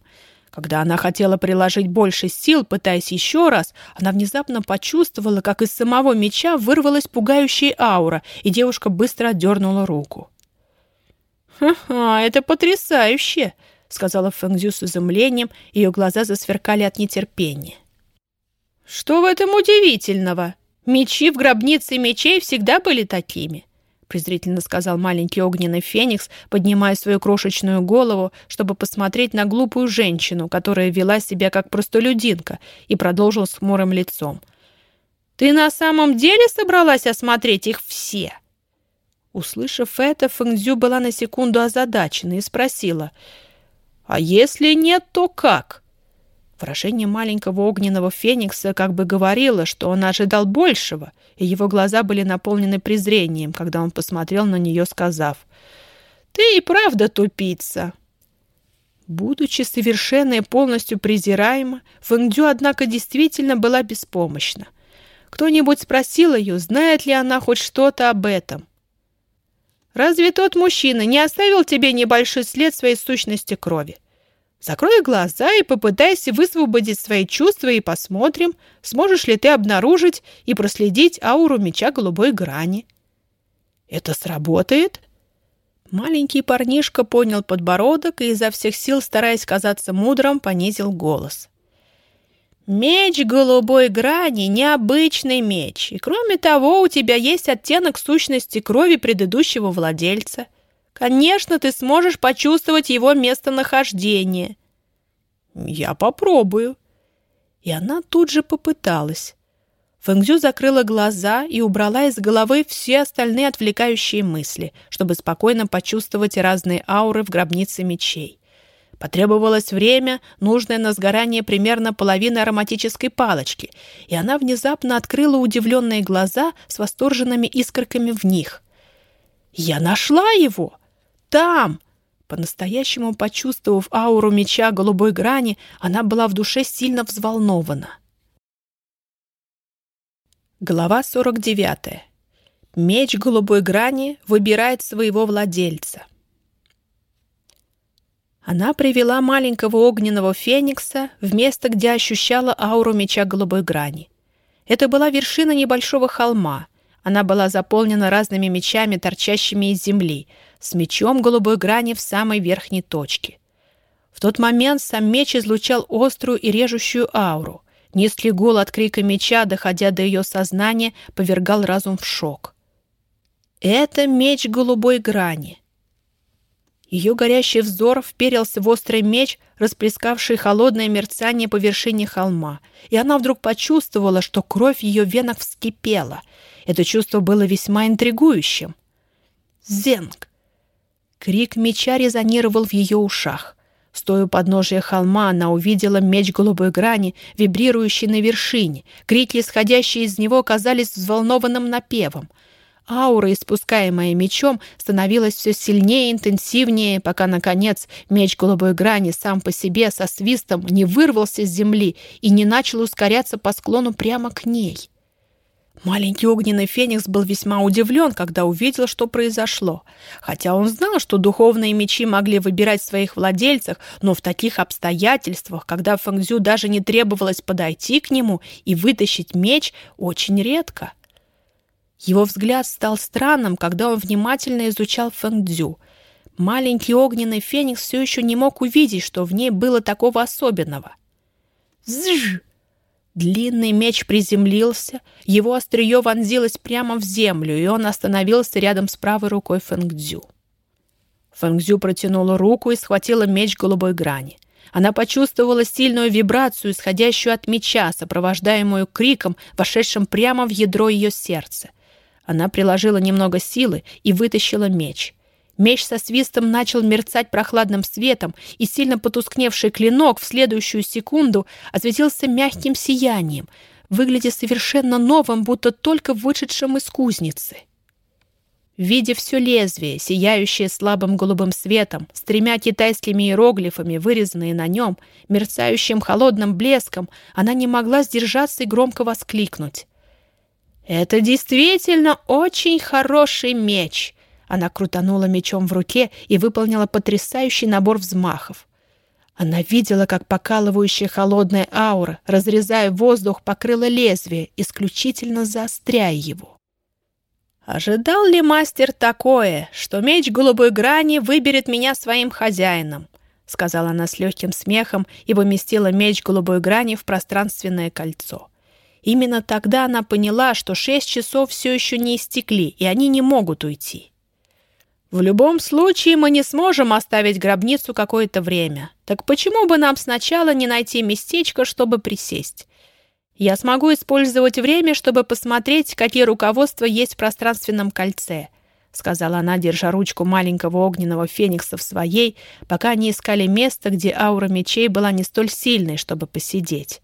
Когда она хотела приложить больше сил, пытаясь еще раз, она внезапно почувствовала, как из самого меча вырвалась пугающая аура, и девушка быстро отдернула руку. «Ха-ха, это потрясающе!» — сказала Фэнгзю с изумлением, ее глаза засверкали от нетерпения. «Что в этом удивительного? Мечи в гробнице мечей всегда были такими. — презрительно сказал маленький огненный феникс, поднимая свою крошечную голову, чтобы посмотреть на глупую женщину, которая вела себя как простолюдинка, и продолжил с хмурым лицом. «Ты на самом деле собралась осмотреть их все?» Услышав это, Фэнгзю была на секунду озадачена и спросила, «А если нет, то как?» Выражение маленького огненного феникса как бы говорило, что он ожидал большего, и его глаза были наполнены презрением, когда он посмотрел на нее, сказав, «Ты и правда тупица!» Будучи совершенно и полностью презираема, Фэнгдю, однако, действительно была беспомощна. Кто-нибудь спросил ее, знает ли она хоть что-то об этом. «Разве тот мужчина не оставил тебе небольшой след своей сущности крови?» Закрой глаза и попытайся высвободить свои чувства и посмотрим, сможешь ли ты обнаружить и проследить ауру меча голубой грани. Это сработает? Маленький парнишка поднял подбородок и изо всех сил, стараясь казаться мудрым, понизил голос. «Меч голубой грани — необычный меч, и кроме того у тебя есть оттенок сущности крови предыдущего владельца. Конечно, ты сможешь почувствовать его местонахождение. Я попробую. И она тут же попыталась. Фэнгзю закрыла глаза и убрала из головы все остальные отвлекающие мысли, чтобы спокойно почувствовать разные ауры в гробнице мечей. Потребовалось время, нужное на сгорание примерно половины ароматической палочки, и она внезапно открыла удивленные глаза с восторженными искорками в них. «Я нашла его! Там!» По-настоящему почувствовав ауру меча голубой грани, она была в душе сильно взволнована. Глава 49. Меч голубой грани выбирает своего владельца. Она привела маленького огненного феникса в место, где ощущала ауру меча голубой грани. Это была вершина небольшого холма. Она была заполнена разными мечами, торчащими из земли, с мечом голубой грани в самой верхней точке. В тот момент сам меч излучал острую и режущую ауру. Низкий гул от крика меча, доходя до ее сознания, повергал разум в шок. «Это меч голубой грани». Ее горящий взор вперился в острый меч, расплескавший холодное мерцание по вершине холма, и она вдруг почувствовала, что кровь ее венах вскипела. Это чувство было весьма интригующим. «Зенг!» Крик меча резонировал в ее ушах. Стоя у подножия холма, она увидела меч голубой грани, вибрирующий на вершине. Крики, исходящие из него, казались взволнованным напевом. Аура, испускаемая мечом, становилась все сильнее и интенсивнее, пока, наконец, меч голубой грани сам по себе со свистом не вырвался с земли и не начал ускоряться по склону прямо к ней. Маленький огненный феникс был весьма удивлен, когда увидел, что произошло. Хотя он знал, что духовные мечи могли выбирать своих владельцев, но в таких обстоятельствах, когда Фэнгзю даже не требовалось подойти к нему и вытащить меч, очень редко. Его взгляд стал странным, когда он внимательно изучал Фэнгдзю. Маленький огненный феникс все еще не мог увидеть, что в ней было такого особенного. «Зж!» Длинный меч приземлился, его острие вонзилось прямо в землю, и он остановился рядом с правой рукой Фэнгдзю. Фэнгдзю протянула руку и схватила меч голубой грани. Она почувствовала сильную вибрацию, исходящую от меча, сопровождаемую криком, вошедшим прямо в ядро ее сердца. Она приложила немного силы и вытащила меч. Меч со свистом начал мерцать прохладным светом, и сильно потускневший клинок в следующую секунду осветился мягким сиянием, выглядя совершенно новым, будто только вышедшим из кузницы. Видя все лезвие, сияющее слабым голубым светом, с тремя китайскими иероглифами, вырезанные на нем, мерцающим холодным блеском, она не могла сдержаться и громко воскликнуть. «Это действительно очень хороший меч!» Она крутанула мечом в руке и выполнила потрясающий набор взмахов. Она видела, как покалывающая холодная аура, разрезая воздух, покрыла лезвие, исключительно заостряя его. Ожидал ли мастер такое, что меч голубой грани выберет меня своим хозяином? сказала она с легким смехом и поместила меч голубой грани в пространственное кольцо. Именно тогда она поняла, что шесть часов все еще не истекли, и они не могут уйти. В любом случае мы не сможем оставить гробницу какое-то время. Так почему бы нам сначала не найти местечко, чтобы присесть? Я смогу использовать время, чтобы посмотреть, какие руководства есть в пространственном кольце, сказала она, держа ручку маленького огненного феникса в своей, пока они искали место, где аура мечей была не столь сильной, чтобы посидеть.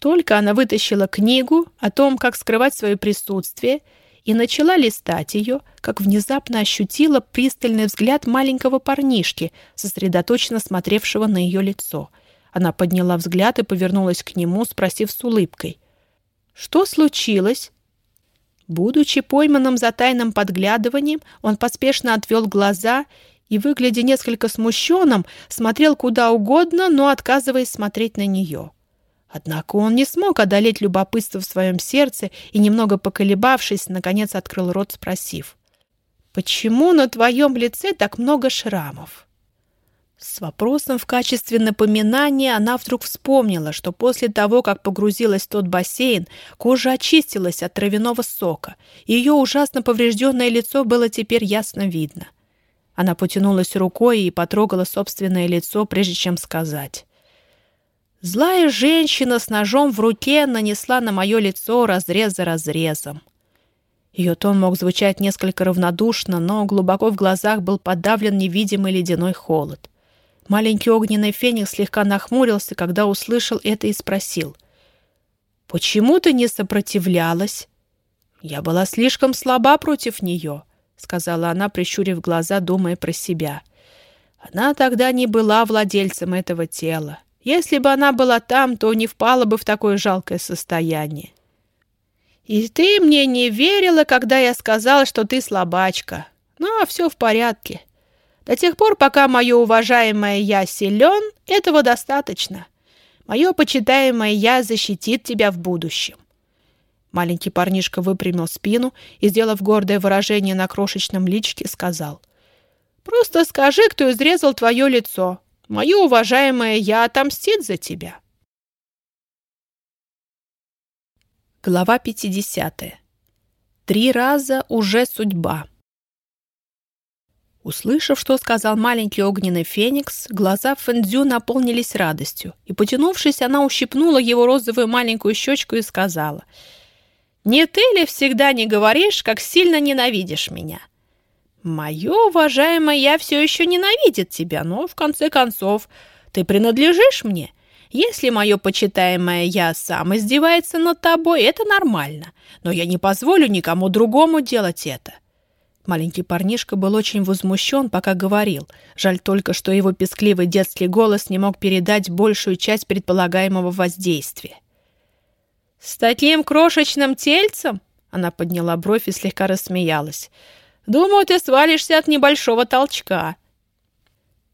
Только она вытащила книгу о том, как скрывать свое присутствие, и начала листать ее, как внезапно ощутила пристальный взгляд маленького парнишки, сосредоточенно смотревшего на ее лицо. Она подняла взгляд и повернулась к нему, спросив с улыбкой. «Что случилось?» Будучи пойманным за тайным подглядыванием, он поспешно отвел глаза и, выглядя несколько смущенным, смотрел куда угодно, но отказываясь смотреть на нее. Однако он не смог одолеть любопытство в своем сердце и, немного поколебавшись, наконец открыл рот, спросив. «Почему на твоем лице так много шрамов?» С вопросом в качестве напоминания она вдруг вспомнила, что после того, как погрузилась в тот бассейн, кожа очистилась от травяного сока, и ее ужасно поврежденное лицо было теперь ясно видно. Она потянулась рукой и потрогала собственное лицо, прежде чем сказать. Злая женщина с ножом в руке нанесла на мое лицо разрез за разрезом. Ее тон мог звучать несколько равнодушно, но глубоко в глазах был подавлен невидимый ледяной холод. Маленький огненный феникс слегка нахмурился, когда услышал это и спросил. «Почему ты не сопротивлялась?» «Я была слишком слаба против нее», — сказала она, прищурив глаза, думая про себя. «Она тогда не была владельцем этого тела. Если бы она была там, то не впала бы в такое жалкое состояние. И ты мне не верила, когда я сказала, что ты слабачка. Ну, а все в порядке. До тех пор, пока мое уважаемое «я» силен, этого достаточно. Мое почитаемое «я» защитит тебя в будущем. Маленький парнишка выпрямил спину и, сделав гордое выражение на крошечном личке, сказал. «Просто скажи, кто изрезал твое лицо. Мое уважаемое «я» отомстит за тебя. Глава 50. Три раза уже судьба. Услышав, что сказал маленький огненный феникс, глаза Фэндзю наполнились радостью, и, потянувшись, она ущипнула его розовую маленькую щечку и сказала, «Не ты ли всегда не говоришь, как сильно ненавидишь меня? «Мое уважаемое я все еще ненавидит тебя, но, в конце концов, ты принадлежишь мне. Если мое почитаемое я сам издевается над тобой, это нормально, но я не позволю никому другому делать это». Маленький парнишка был очень возмущен, пока говорил. Жаль только, что его пескливый детский голос не мог передать большую часть предполагаемого воздействия. «С таким крошечным тельцем?» Она подняла бровь и слегка рассмеялась. Думаю, ты свалишься от небольшого толчка».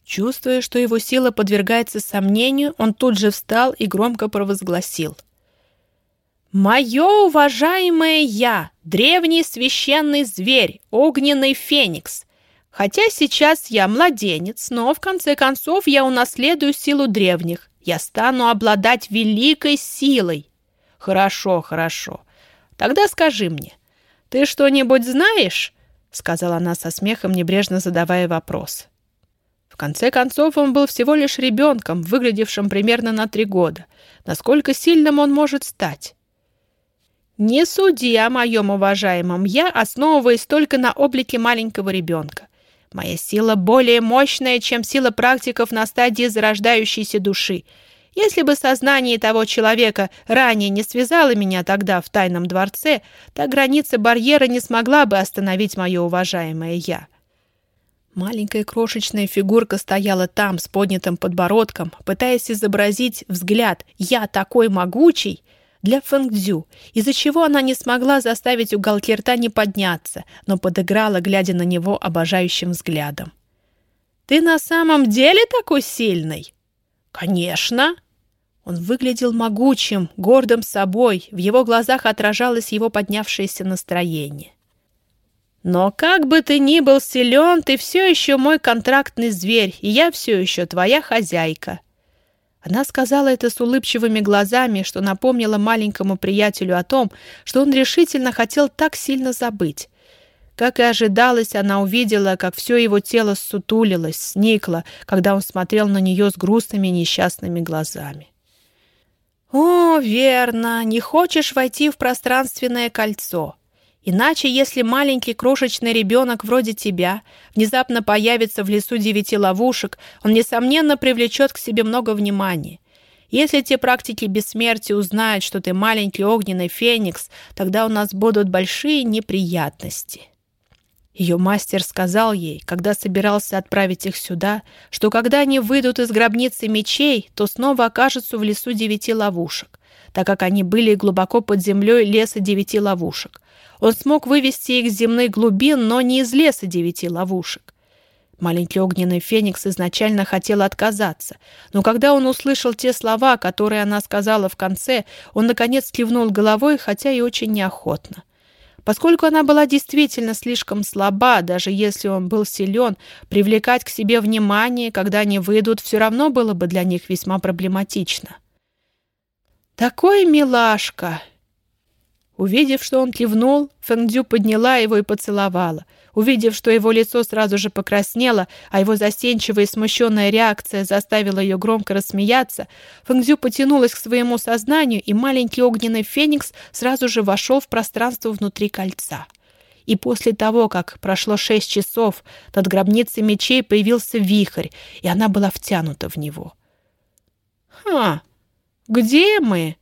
Чувствуя, что его сила подвергается сомнению, он тут же встал и громко провозгласил. «Мое уважаемое я, древний священный зверь, огненный феникс. Хотя сейчас я младенец, но в конце концов я унаследую силу древних. Я стану обладать великой силой». «Хорошо, хорошо. Тогда скажи мне, ты что-нибудь знаешь сказала она со смехом, небрежно задавая вопрос. В конце концов, он был всего лишь ребенком, выглядевшим примерно на три года. Насколько сильным он может стать? «Не суди о моем уважаемом я, основываясь только на облике маленького ребенка. Моя сила более мощная, чем сила практиков на стадии зарождающейся души. Если бы сознание того человека ранее не связало меня тогда в тайном дворце, та граница барьера не смогла бы остановить мое уважаемое «я». Маленькая крошечная фигурка стояла там с поднятым подбородком, пытаясь изобразить взгляд «я такой могучий» для Фэнгдзю, из-за чего она не смогла заставить уголки рта не подняться, но подыграла, глядя на него обожающим взглядом. «Ты на самом деле такой сильный?» «Конечно!» Он выглядел могучим, гордым собой, в его глазах отражалось его поднявшееся настроение. «Но как бы ты ни был силен, ты все еще мой контрактный зверь, и я все еще твоя хозяйка». Она сказала это с улыбчивыми глазами, что напомнило маленькому приятелю о том, что он решительно хотел так сильно забыть. Как и ожидалось, она увидела, как все его тело сутулилось, сникло, когда он смотрел на нее с грустными несчастными глазами. «О, верно, не хочешь войти в пространственное кольцо. Иначе, если маленький крошечный ребенок вроде тебя внезапно появится в лесу девяти ловушек, он, несомненно, привлечет к себе много внимания. Если те практики бессмертия узнают, что ты маленький огненный феникс, тогда у нас будут большие неприятности». Ее мастер сказал ей, когда собирался отправить их сюда, что когда они выйдут из гробницы мечей, то снова окажутся в лесу девяти ловушек, так как они были глубоко под землей леса девяти ловушек. Он смог вывести их с земных глубин, но не из леса девяти ловушек. Маленький огненный феникс изначально хотел отказаться, но когда он услышал те слова, которые она сказала в конце, он, наконец, кивнул головой, хотя и очень неохотно. Поскольку она была действительно слишком слаба, даже если он был силен, привлекать к себе внимание, когда они выйдут, все равно было бы для них весьма проблематично. «Такой милашка!» Увидев, что он кивнул, Фэнгдю подняла его и поцеловала. Увидев, что его лицо сразу же покраснело, а его застенчивая и смущенная реакция заставила ее громко рассмеяться, Фэнгзю потянулась к своему сознанию, и маленький огненный феникс сразу же вошел в пространство внутри кольца. И после того, как прошло шесть часов, над гробницей мечей появился вихрь, и она была втянута в него. «Ха! Где мы?»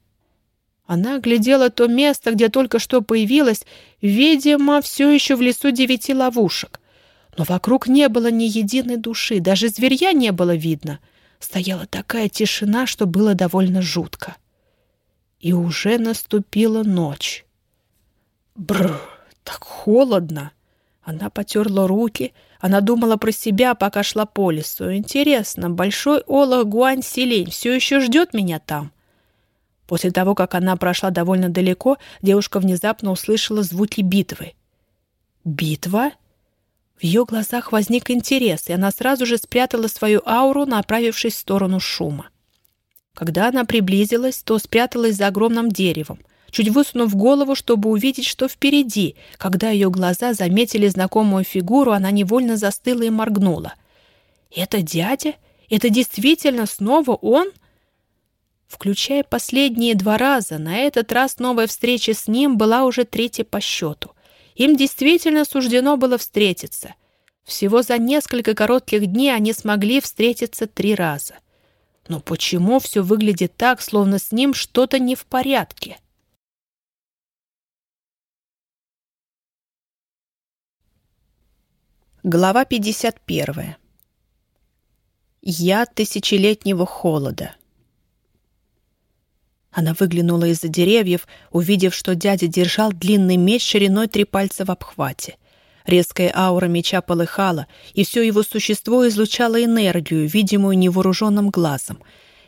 Она глядела то место, где только что появилась, видимо, все еще в лесу девяти ловушек. Но вокруг не было ни единой души, даже зверья не было видно. Стояла такая тишина, что было довольно жутко. И уже наступила ночь. Бррр, так холодно! Она потерла руки, она думала про себя, пока шла по лесу. Интересно, большой олах Гуань Силень все еще ждет меня там? После того, как она прошла довольно далеко, девушка внезапно услышала звуки битвы. «Битва?» В ее глазах возник интерес, и она сразу же спрятала свою ауру, направившись в сторону шума. Когда она приблизилась, то спряталась за огромным деревом, чуть высунув голову, чтобы увидеть, что впереди. Когда ее глаза заметили знакомую фигуру, она невольно застыла и моргнула. «Это дядя? Это действительно снова он?» Включая последние два раза, на этот раз новая встреча с ним была уже третья по счету. Им действительно суждено было встретиться. Всего за несколько коротких дней они смогли встретиться три раза. Но почему все выглядит так, словно с ним что-то не в порядке? Глава 51. Я тысячелетнего холода. Она выглянула из-за деревьев, увидев, что дядя держал длинный меч шириной три пальца в обхвате. Резкая аура меча полыхала, и все его существо излучало энергию, видимую невооруженным глазом.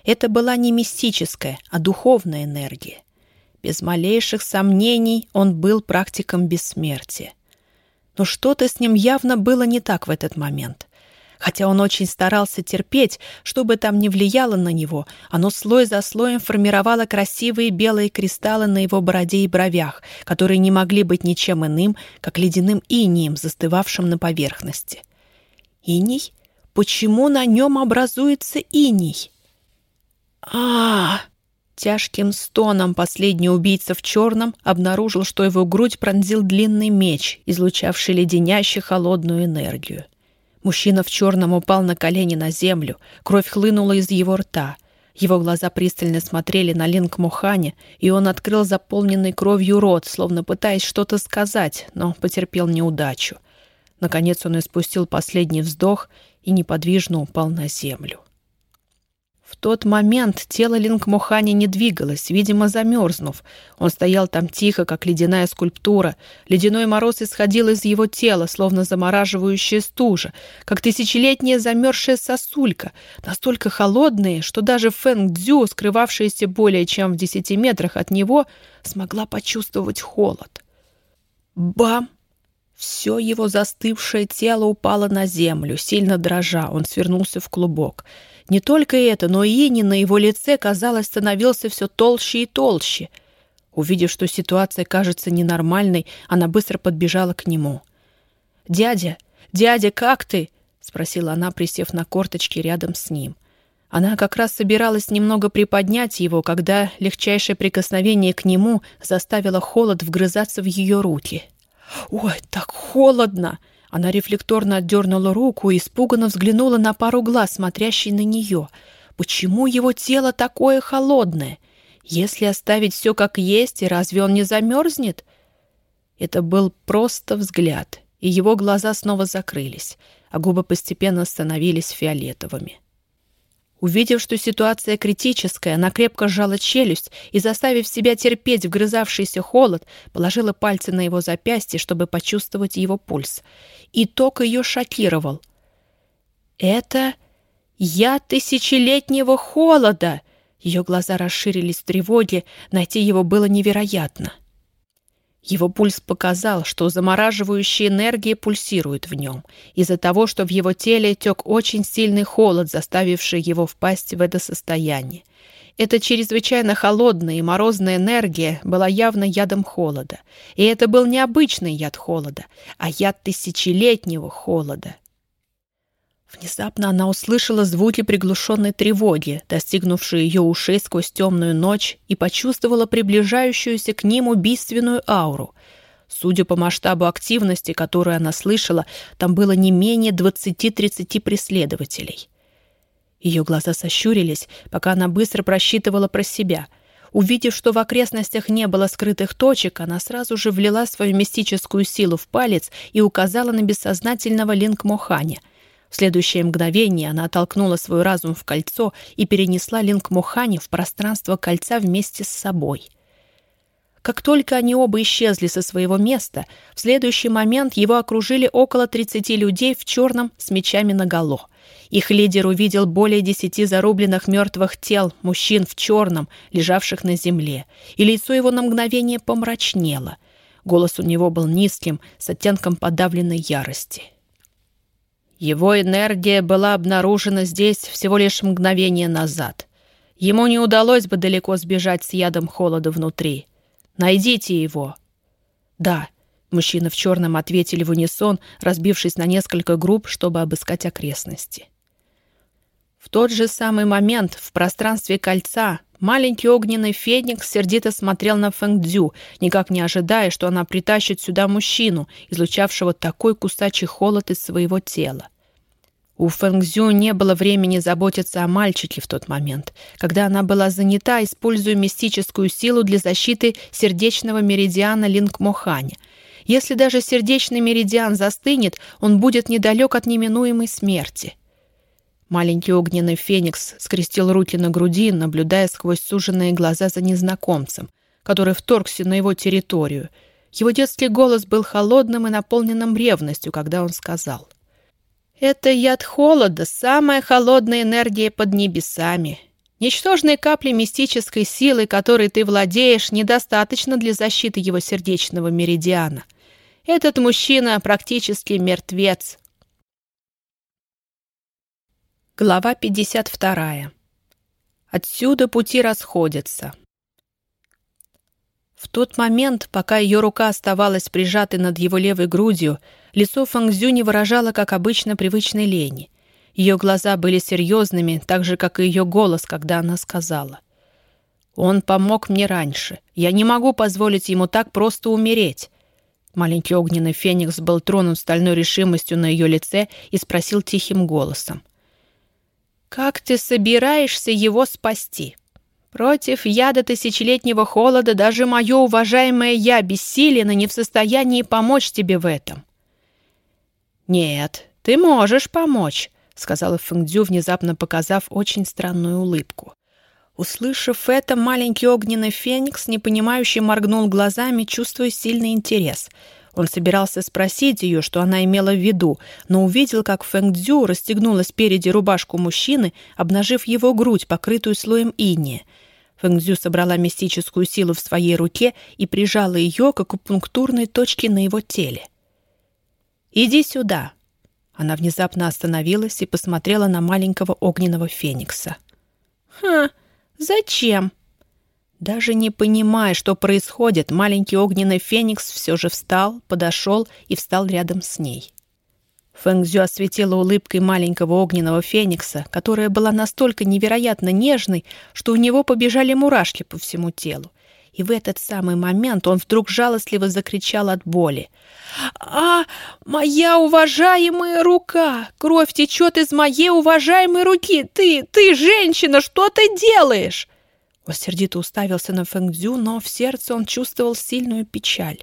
Это была не мистическая, а духовная энергия. Без малейших сомнений он был практиком бессмертия. Но что-то с ним явно было не так в этот момент. Хотя он очень старался терпеть, чтобы там не влияло на него, оно слой за слоем формировало красивые белые кристаллы на его бороде и бровях, которые не могли быть ничем иным, как ледяным инием, застывавшим на поверхности. Иний? Почему на нем образуется иней? а, Тяжким стоном последний убийца в черном обнаружил, что его грудь пронзил длинный меч, излучавший леденяще холодную энергию. Мужчина в черном упал на колени на землю, кровь хлынула из его рта. Его глаза пристально смотрели на Линк Мухане, и он открыл заполненный кровью рот, словно пытаясь что-то сказать, но потерпел неудачу. Наконец он испустил последний вздох и неподвижно упал на землю. В тот момент тело Лингмухани не двигалось, видимо, замерзнув. Он стоял там тихо, как ледяная скульптура. Ледяной мороз исходил из его тела, словно замораживающая стужа, как тысячелетняя замерзшая сосулька, настолько холодная, что даже Фэнг Дзю, скрывавшаяся более чем в десяти метрах от него, смогла почувствовать холод. Бам! Все его застывшее тело упало на землю, сильно дрожа, он свернулся в клубок — не только это, но и Ини на его лице, казалось, становился все толще и толще. Увидев, что ситуация кажется ненормальной, она быстро подбежала к нему. «Дядя, дядя, как ты?» — спросила она, присев на корточки рядом с ним. Она как раз собиралась немного приподнять его, когда легчайшее прикосновение к нему заставило холод вгрызаться в ее руки. «Ой, так холодно!» Она рефлекторно отдернула руку и испуганно взглянула на пару глаз, смотрящей на нее. Почему его тело такое холодное? Если оставить все как есть, и разве он не замерзнет? Это был просто взгляд, и его глаза снова закрылись, а губы постепенно становились фиолетовыми. Увидев, что ситуация критическая, она крепко сжала челюсть и, заставив себя терпеть вгрызавшийся холод, положила пальцы на его запястье, чтобы почувствовать его пульс. Итог ее шокировал. «Это я тысячелетнего холода!» Ее глаза расширились в тревоге, найти его было невероятно. — его пульс показал, что замораживающая энергия пульсирует в нем, из-за того, что в его теле тек очень сильный холод, заставивший его впасть в это состояние. Эта чрезвычайно холодная и морозная энергия была явно ядом холода. И это был не обычный яд холода, а яд тысячелетнего холода. Внезапно она услышала звуки приглушенной тревоги, достигнувшие ее ушей сквозь темную ночь, и почувствовала приближающуюся к ним убийственную ауру. Судя по масштабу активности, которую она слышала, там было не менее 20-30 преследователей. Ее глаза сощурились, пока она быстро просчитывала про себя. Увидев, что в окрестностях не было скрытых точек, она сразу же влила свою мистическую силу в палец и указала на бессознательного Линк Моханя. В следующее мгновение она оттолкнула свой разум в кольцо и перенесла Линк Мохани в пространство кольца вместе с собой. Как только они оба исчезли со своего места, в следующий момент его окружили около 30 людей в черном с мечами наголо — их лидер увидел более десяти зарубленных мертвых тел мужчин в черном, лежавших на земле, и лицо его на мгновение помрачнело. Голос у него был низким, с оттенком подавленной ярости. Его энергия была обнаружена здесь всего лишь мгновение назад. Ему не удалось бы далеко сбежать с ядом холода внутри. Найдите его. Да, мужчины в черном ответили в унисон, разбившись на несколько групп, чтобы обыскать окрестности. В тот же самый момент в пространстве кольца маленький огненный феникс сердито смотрел на Фэнгдзю, никак не ожидая, что она притащит сюда мужчину, излучавшего такой кусачий холод из своего тела. У Фэнгзю не было времени заботиться о мальчике в тот момент, когда она была занята, используя мистическую силу для защиты сердечного меридиана Лингмоханя. Если даже сердечный меридиан застынет, он будет недалек от неминуемой смерти. Маленький огненный феникс скрестил руки на груди, наблюдая сквозь суженные глаза за незнакомцем, который вторгся на его территорию. Его детский голос был холодным и наполненным ревностью, когда он сказал. «Это яд холода, самая холодная энергия под небесами. Ничтожные капли мистической силы, которой ты владеешь, недостаточно для защиты его сердечного меридиана. Этот мужчина практически мертвец, Глава 52. Отсюда пути расходятся. В тот момент, пока ее рука оставалась прижатой над его левой грудью, лицо Фангзю не выражало, как обычно, привычной лени. Ее глаза были серьезными, так же, как и ее голос, когда она сказала. «Он помог мне раньше. Я не могу позволить ему так просто умереть». Маленький огненный феникс был тронут стальной решимостью на ее лице и спросил тихим голосом. — как ты собираешься его спасти? Против яда тысячелетнего холода даже мое уважаемое я бессиленно не в состоянии помочь тебе в этом. Нет, ты можешь помочь, сказала Фэнгдзю, внезапно показав очень странную улыбку. Услышав это, маленький огненный феникс, непонимающе моргнул глазами, чувствуя сильный интерес — он собирался спросить ее, что она имела в виду, но увидел, как Фэнг Цзю расстегнула спереди рубашку мужчины, обнажив его грудь, покрытую слоем иния. Фэнг Цзю собрала мистическую силу в своей руке и прижала ее к акупунктурной точке на его теле. «Иди сюда!» Она внезапно остановилась и посмотрела на маленького огненного феникса. «Ха, зачем?» Даже не понимая, что происходит, маленький огненный феникс все же встал, подошел и встал рядом с ней. Фэнгзю осветила улыбкой маленького огненного феникса, которая была настолько невероятно нежной, что у него побежали мурашки по всему телу. И в этот самый момент он вдруг жалостливо закричал от боли. «А, моя уважаемая рука! Кровь течет из моей уважаемой руки! Ты, ты, женщина, что ты делаешь?» Он сердито уставился на Фэнгдзю, но в сердце он чувствовал сильную печаль.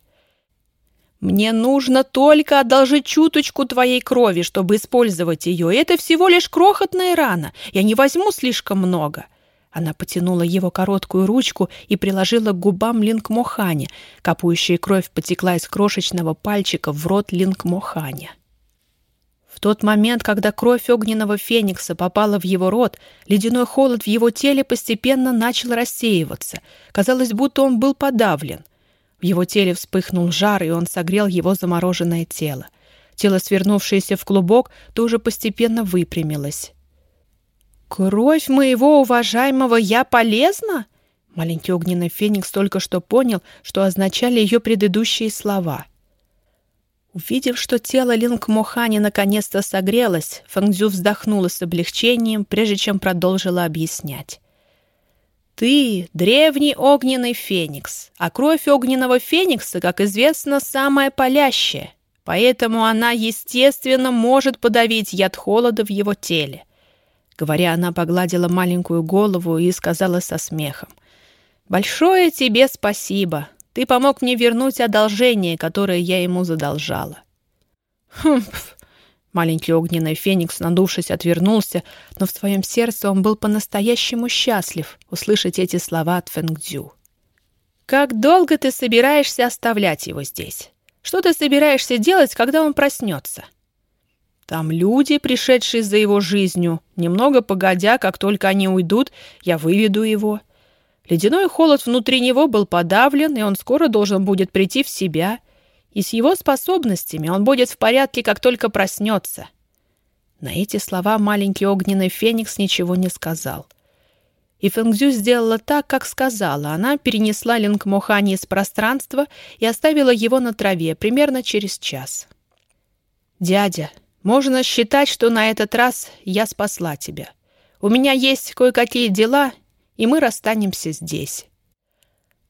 «Мне нужно только одолжить чуточку твоей крови, чтобы использовать ее. Это всего лишь крохотная рана. Я не возьму слишком много». Она потянула его короткую ручку и приложила к губам Линк-Мохани. Капающая кровь потекла из крошечного пальчика в рот Линк-Мохани тот момент, когда кровь огненного феникса попала в его рот, ледяной холод в его теле постепенно начал рассеиваться. Казалось, будто он был подавлен. В его теле вспыхнул жар, и он согрел его замороженное тело. Тело, свернувшееся в клубок, тоже постепенно выпрямилось. «Кровь моего уважаемого я полезна?» Маленький огненный феникс только что понял, что означали ее предыдущие слова. Увидев, что тело Линк Мохани наконец-то согрелось, Фэнгзю вздохнула с облегчением, прежде чем продолжила объяснять. «Ты — древний огненный феникс, а кровь огненного феникса, как известно, самая палящая, поэтому она, естественно, может подавить яд холода в его теле». Говоря, она погладила маленькую голову и сказала со смехом. «Большое тебе спасибо. Ты помог мне вернуть одолжение, которое я ему задолжала». «Хмпф!» Маленький огненный феникс, надувшись, отвернулся, но в своем сердце он был по-настоящему счастлив услышать эти слова от Фэнгдзю. «Как долго ты собираешься оставлять его здесь? Что ты собираешься делать, когда он проснется?» «Там люди, пришедшие за его жизнью. Немного погодя, как только они уйдут, я выведу его». Ледяной холод внутри него был подавлен, и он скоро должен будет прийти в себя. И с его способностями он будет в порядке, как только проснется. На эти слова маленький огненный феникс ничего не сказал. И Фэнгзю сделала так, как сказала. Она перенесла Лингмохани из пространства и оставила его на траве примерно через час. «Дядя, можно считать, что на этот раз я спасла тебя. У меня есть кое-какие дела, и мы расстанемся здесь».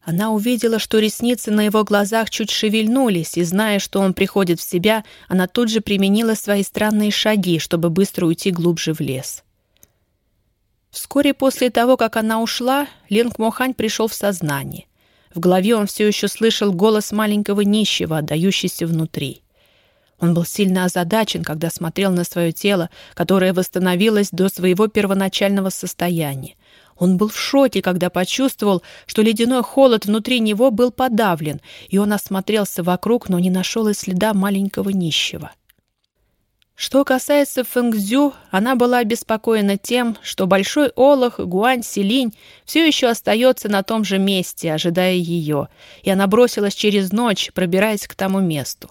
Она увидела, что ресницы на его глазах чуть шевельнулись, и, зная, что он приходит в себя, она тут же применила свои странные шаги, чтобы быстро уйти глубже в лес. Вскоре после того, как она ушла, Ленг Мохань пришел в сознание. В голове он все еще слышал голос маленького нищего, отдающийся внутри. Он был сильно озадачен, когда смотрел на свое тело, которое восстановилось до своего первоначального состояния. Он был в шоке, когда почувствовал, что ледяной холод внутри него был подавлен, и он осмотрелся вокруг, но не нашел и следа маленького нищего. Что касается Фэнгзю, она была обеспокоена тем, что большой олох Гуань Силинь все еще остается на том же месте, ожидая ее, и она бросилась через ночь, пробираясь к тому месту.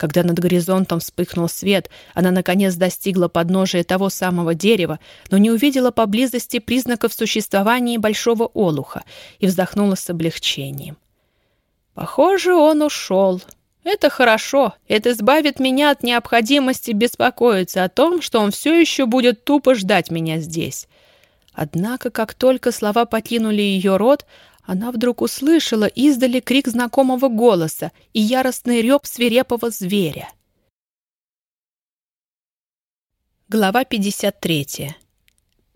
Когда над горизонтом вспыхнул свет, она наконец достигла подножия того самого дерева, но не увидела поблизости признаков существования большого олуха и вздохнула с облегчением. «Похоже, он ушел. Это хорошо. Это избавит меня от необходимости беспокоиться о том, что он все еще будет тупо ждать меня здесь». Однако, как только слова покинули ее рот, она вдруг услышала издали крик знакомого голоса и яростный рев свирепого зверя. Глава 53.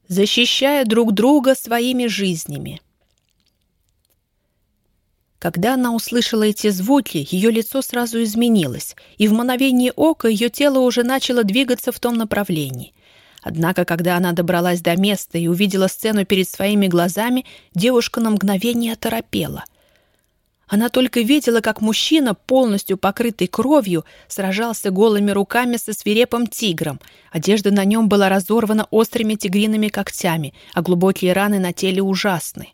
Защищая друг друга своими жизнями. Когда она услышала эти звуки, ее лицо сразу изменилось, и в мгновение ока ее тело уже начало двигаться в том направлении — Однако, когда она добралась до места и увидела сцену перед своими глазами, девушка на мгновение оторопела. Она только видела, как мужчина, полностью покрытый кровью, сражался голыми руками со свирепым тигром. Одежда на нем была разорвана острыми тигриными когтями, а глубокие раны на теле ужасны.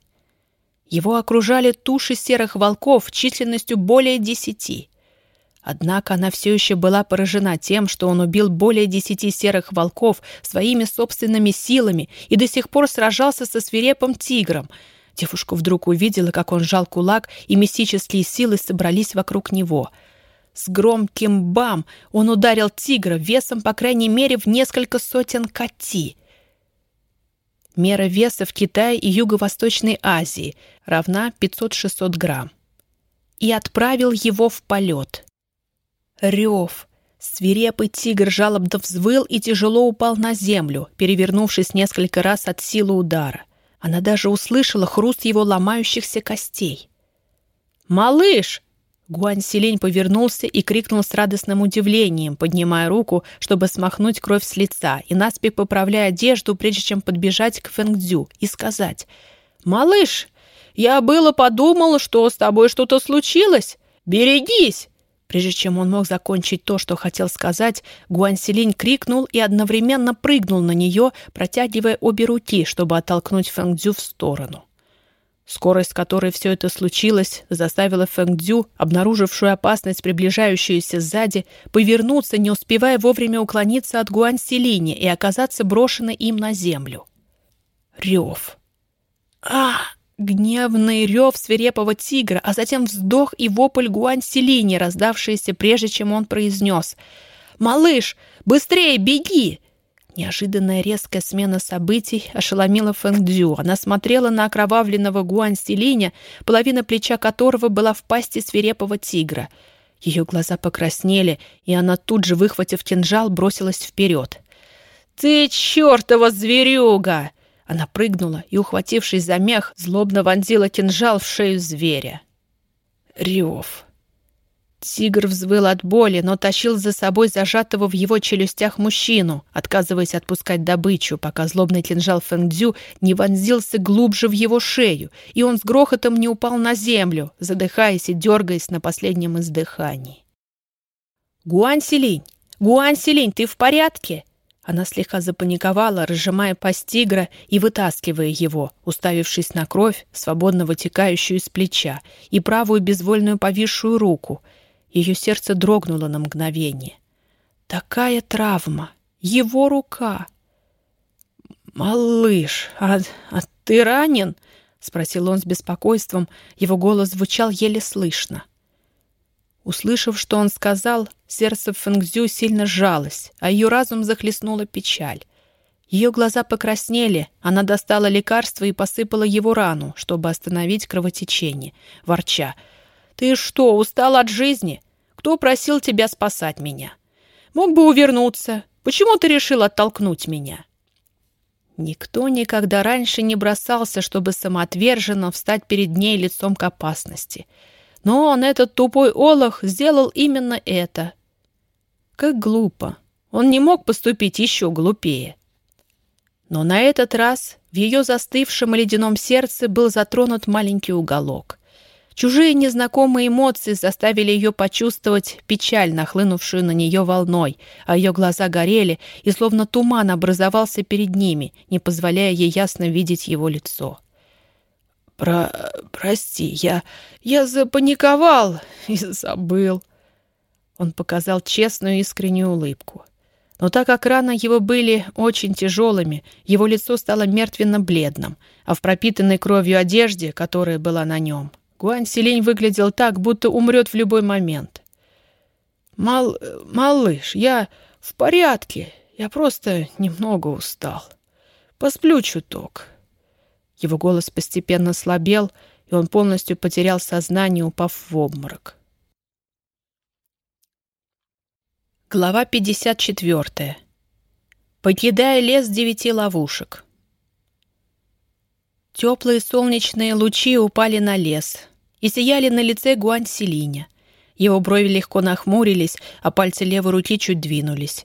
Его окружали туши серых волков численностью более десяти. Однако она все еще была поражена тем, что он убил более десяти серых волков своими собственными силами и до сих пор сражался со свирепым тигром. Девушка вдруг увидела, как он сжал кулак, и мистические силы собрались вокруг него. С громким бам он ударил тигра весом, по крайней мере, в несколько сотен коти. Мера веса в Китае и Юго-Восточной Азии равна 500-600 грамм. И отправил его в полет — Рев. Свирепый тигр жалобно взвыл и тяжело упал на землю, перевернувшись несколько раз от силы удара. Она даже услышала хруст его ломающихся костей. «Малыш!» Гуань Силень повернулся и крикнул с радостным удивлением, поднимая руку, чтобы смахнуть кровь с лица и наспех поправляя одежду, прежде чем подбежать к Фэнгдзю и сказать «Малыш, я было подумала, что с тобой что-то случилось. Берегись!» Прежде чем он мог закончить то, что хотел сказать, Гуанселинь крикнул и одновременно прыгнул на нее, протягивая обе руки, чтобы оттолкнуть Фэнгдзю в сторону. Скорость, с которой все это случилось, заставила Фэнгдзю, обнаружившую опасность, приближающуюся сзади, повернуться, не успевая вовремя уклониться от Гуанселиня и оказаться брошенной им на землю. Рев. А! Гневный рев свирепого тигра, а затем вздох и вопль Гуань Селини, раздавшиеся прежде, чем он произнес. «Малыш, быстрее беги!» Неожиданная резкая смена событий ошеломила Фэнгдзю. Она смотрела на окровавленного Гуань Селиня, половина плеча которого была в пасти свирепого тигра. Ее глаза покраснели, и она тут же, выхватив кинжал, бросилась вперед. «Ты чертова зверюга!» Она прыгнула и, ухватившись за мех, злобно вонзила кинжал в шею зверя. Рев. Тигр взвыл от боли, но тащил за собой зажатого в его челюстях мужчину, отказываясь отпускать добычу, пока злобный кинжал Фэнгдзю не вонзился глубже в его шею, и он с грохотом не упал на землю, задыхаясь и дергаясь на последнем издыхании. «Гуань Силинь! Гуань Силинь, ты в порядке?» Она слегка запаниковала, разжимая пасть тигра и вытаскивая его, уставившись на кровь, свободно вытекающую из плеча, и правую безвольную повисшую руку. Ее сердце дрогнуло на мгновение. Такая травма! Его рука! «Малыш, а, а ты ранен?» — спросил он с беспокойством. Его голос звучал еле слышно. Услышав, что он сказал, сердце Фэнгзю сильно сжалось, а ее разум захлестнула печаль. Ее глаза покраснели, она достала лекарство и посыпала его рану, чтобы остановить кровотечение, ворча. «Ты что, устал от жизни? Кто просил тебя спасать меня? Мог бы увернуться. Почему ты решил оттолкнуть меня?» Никто никогда раньше не бросался, чтобы самоотверженно встать перед ней лицом к опасности — но он, этот тупой олах, сделал именно это. Как глупо. Он не мог поступить еще глупее. Но на этот раз в ее застывшем ледяном сердце был затронут маленький уголок. Чужие незнакомые эмоции заставили ее почувствовать печаль, нахлынувшую на нее волной, а ее глаза горели, и словно туман образовался перед ними, не позволяя ей ясно видеть его лицо. Про... прости, я... я запаниковал и забыл. Он показал честную искреннюю улыбку. Но так как раны его были очень тяжелыми, его лицо стало мертвенно-бледным, а в пропитанной кровью одежде, которая была на нем, Гуань Селень выглядел так, будто умрет в любой момент. «Мал... малыш, я в порядке, я просто немного устал. Посплю чуток. Его голос постепенно слабел, и он полностью потерял сознание, упав в обморок. Глава 54. Покидая лес девяти ловушек. Теплые солнечные лучи упали на лес и сияли на лице Гуань Селиня. Его брови легко нахмурились, а пальцы левой руки чуть двинулись.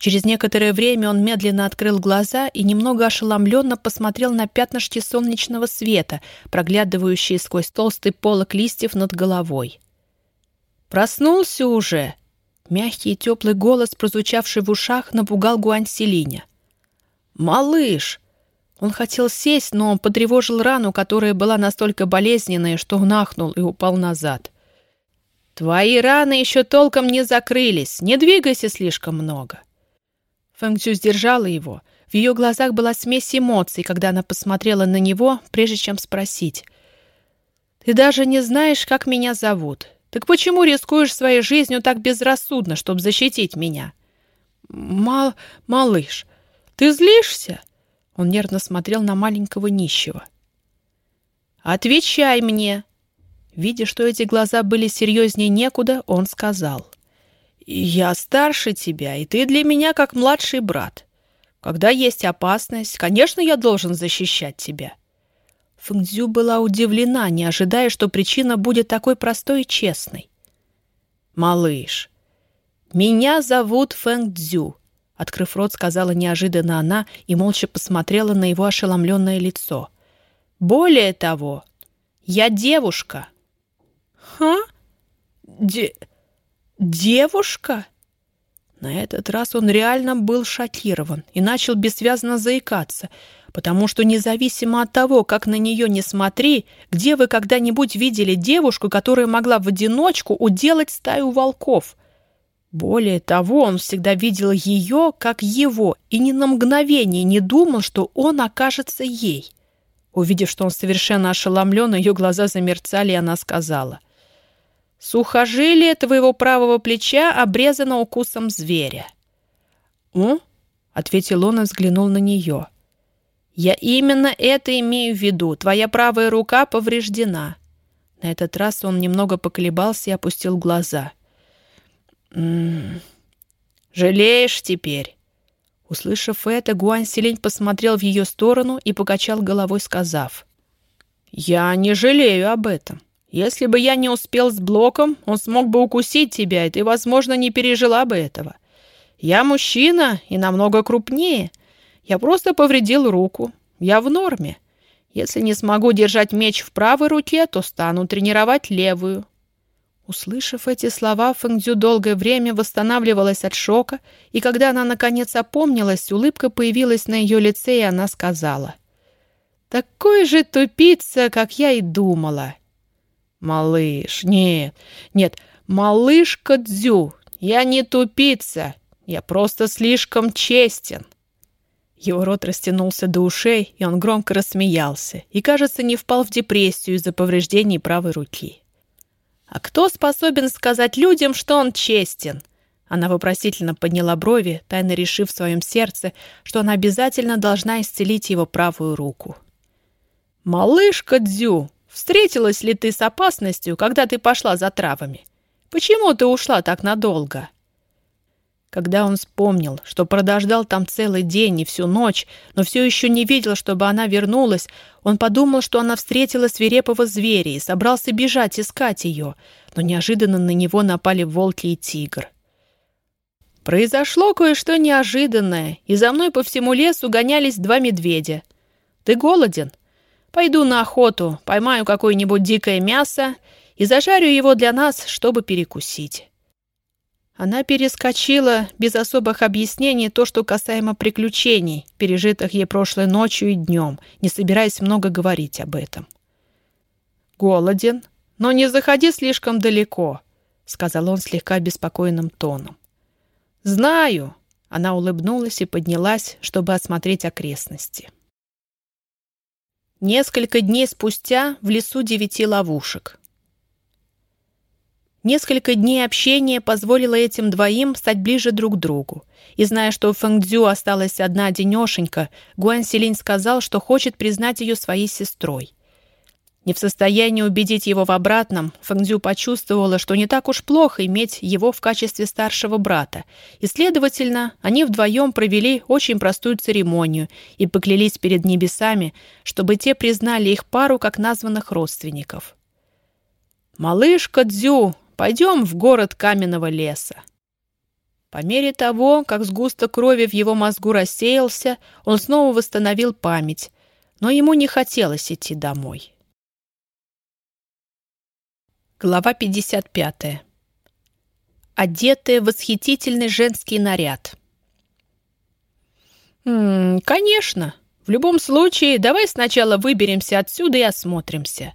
Через некоторое время он медленно открыл глаза и немного ошеломленно посмотрел на пятнышки солнечного света, проглядывающие сквозь толстый полок листьев над головой. «Проснулся уже!» Мягкий и теплый голос, прозвучавший в ушах, напугал Гуань Селиня. «Малыш!» Он хотел сесть, но он потревожил рану, которая была настолько болезненная, что он ахнул и упал назад. «Твои раны еще толком не закрылись, не двигайся слишком много». Фэнг сдержала его. В ее глазах была смесь эмоций, когда она посмотрела на него, прежде чем спросить. «Ты даже не знаешь, как меня зовут. Так почему рискуешь своей жизнью так безрассудно, чтобы защитить меня?» «Мал... малыш, ты злишься?» Он нервно смотрел на маленького нищего. «Отвечай мне!» Видя, что эти глаза были серьезнее некуда, он сказал. «Я старше тебя, и ты для меня как младший брат. Когда есть опасность, конечно, я должен защищать тебя». Фэнгдзю была удивлена, не ожидая, что причина будет такой простой и честной. «Малыш, меня зовут Фэнгдзю», — открыв рот, сказала неожиданно она и молча посмотрела на его ошеломленное лицо. «Более того, я девушка». «Ха? Де... «Девушка?» На этот раз он реально был шокирован и начал бессвязно заикаться, потому что независимо от того, как на нее не смотри, где вы когда-нибудь видели девушку, которая могла в одиночку уделать стаю волков? Более того, он всегда видел ее как его и ни на мгновение не думал, что он окажется ей. Увидев, что он совершенно ошеломлен, ее глаза замерцали, и она сказала. «Сухожилие твоего правого плеча обрезано укусом зверя». «М?» — ответил он и взглянул на нее. «Я именно это имею в виду. Твоя правая рука повреждена». На этот раз он немного поколебался и опустил глаза. «М -м -м. «Жалеешь теперь?» Услышав это, Гуань Силень посмотрел в ее сторону и покачал головой, сказав, «Я не жалею об этом. Если бы я не успел с блоком, он смог бы укусить тебя, и ты, возможно, не пережила бы этого. Я мужчина и намного крупнее. Я просто повредил руку. Я в норме. Если не смогу держать меч в правой руке, то стану тренировать левую. Услышав эти слова, Фэнгдзю долгое время восстанавливалась от шока, и когда она наконец опомнилась, улыбка появилась на ее лице, и она сказала. «Такой же тупица, как я и думала!» «Малыш, нет, нет, малышка Дзю, я не тупица, я просто слишком честен!» Его рот растянулся до ушей, и он громко рассмеялся, и, кажется, не впал в депрессию из-за повреждений правой руки. «А кто способен сказать людям, что он честен?» Она вопросительно подняла брови, тайно решив в своем сердце, что она обязательно должна исцелить его правую руку. «Малышка Дзю, встретилась ли ты с опасностью, когда ты пошла за травами? Почему ты ушла так надолго?» Когда он вспомнил, что продождал там целый день и всю ночь, но все еще не видел, чтобы она вернулась, он подумал, что она встретила свирепого зверя и собрался бежать искать ее, но неожиданно на него напали волки и тигр. Произошло кое-что неожиданное, и за мной по всему лесу гонялись два медведя. Ты голоден? Пойду на охоту, поймаю какое-нибудь дикое мясо и зажарю его для нас, чтобы перекусить. Она перескочила без особых объяснений то, что касаемо приключений, пережитых ей прошлой ночью и днем, не собираясь много говорить об этом. «Голоден, но не заходи слишком далеко», — сказал он слегка беспокойным тоном. «Знаю», — она улыбнулась и поднялась, чтобы осмотреть окрестности. Несколько дней спустя в лесу девяти ловушек. Несколько дней общения позволило этим двоим стать ближе друг к другу. И зная, что у Фэнгдзю осталась одна денешенька, Гуань Силинь сказал, что хочет признать ее своей сестрой. Не в состоянии убедить его в обратном, Фэнгдзю почувствовала, что не так уж плохо иметь его в качестве старшего брата, и, следовательно, они вдвоем провели очень простую церемонию и поклялись перед небесами, чтобы те признали их пару как названных родственников. «Малышка Дзю!» Пойдем в город каменного леса. По мере того, как сгусток крови в его мозгу рассеялся, он снова восстановил память, но ему не хотелось идти домой. Глава 55. Одетая в восхитительный женский наряд. «М -м, «Конечно. В любом случае, давай сначала выберемся отсюда и осмотримся.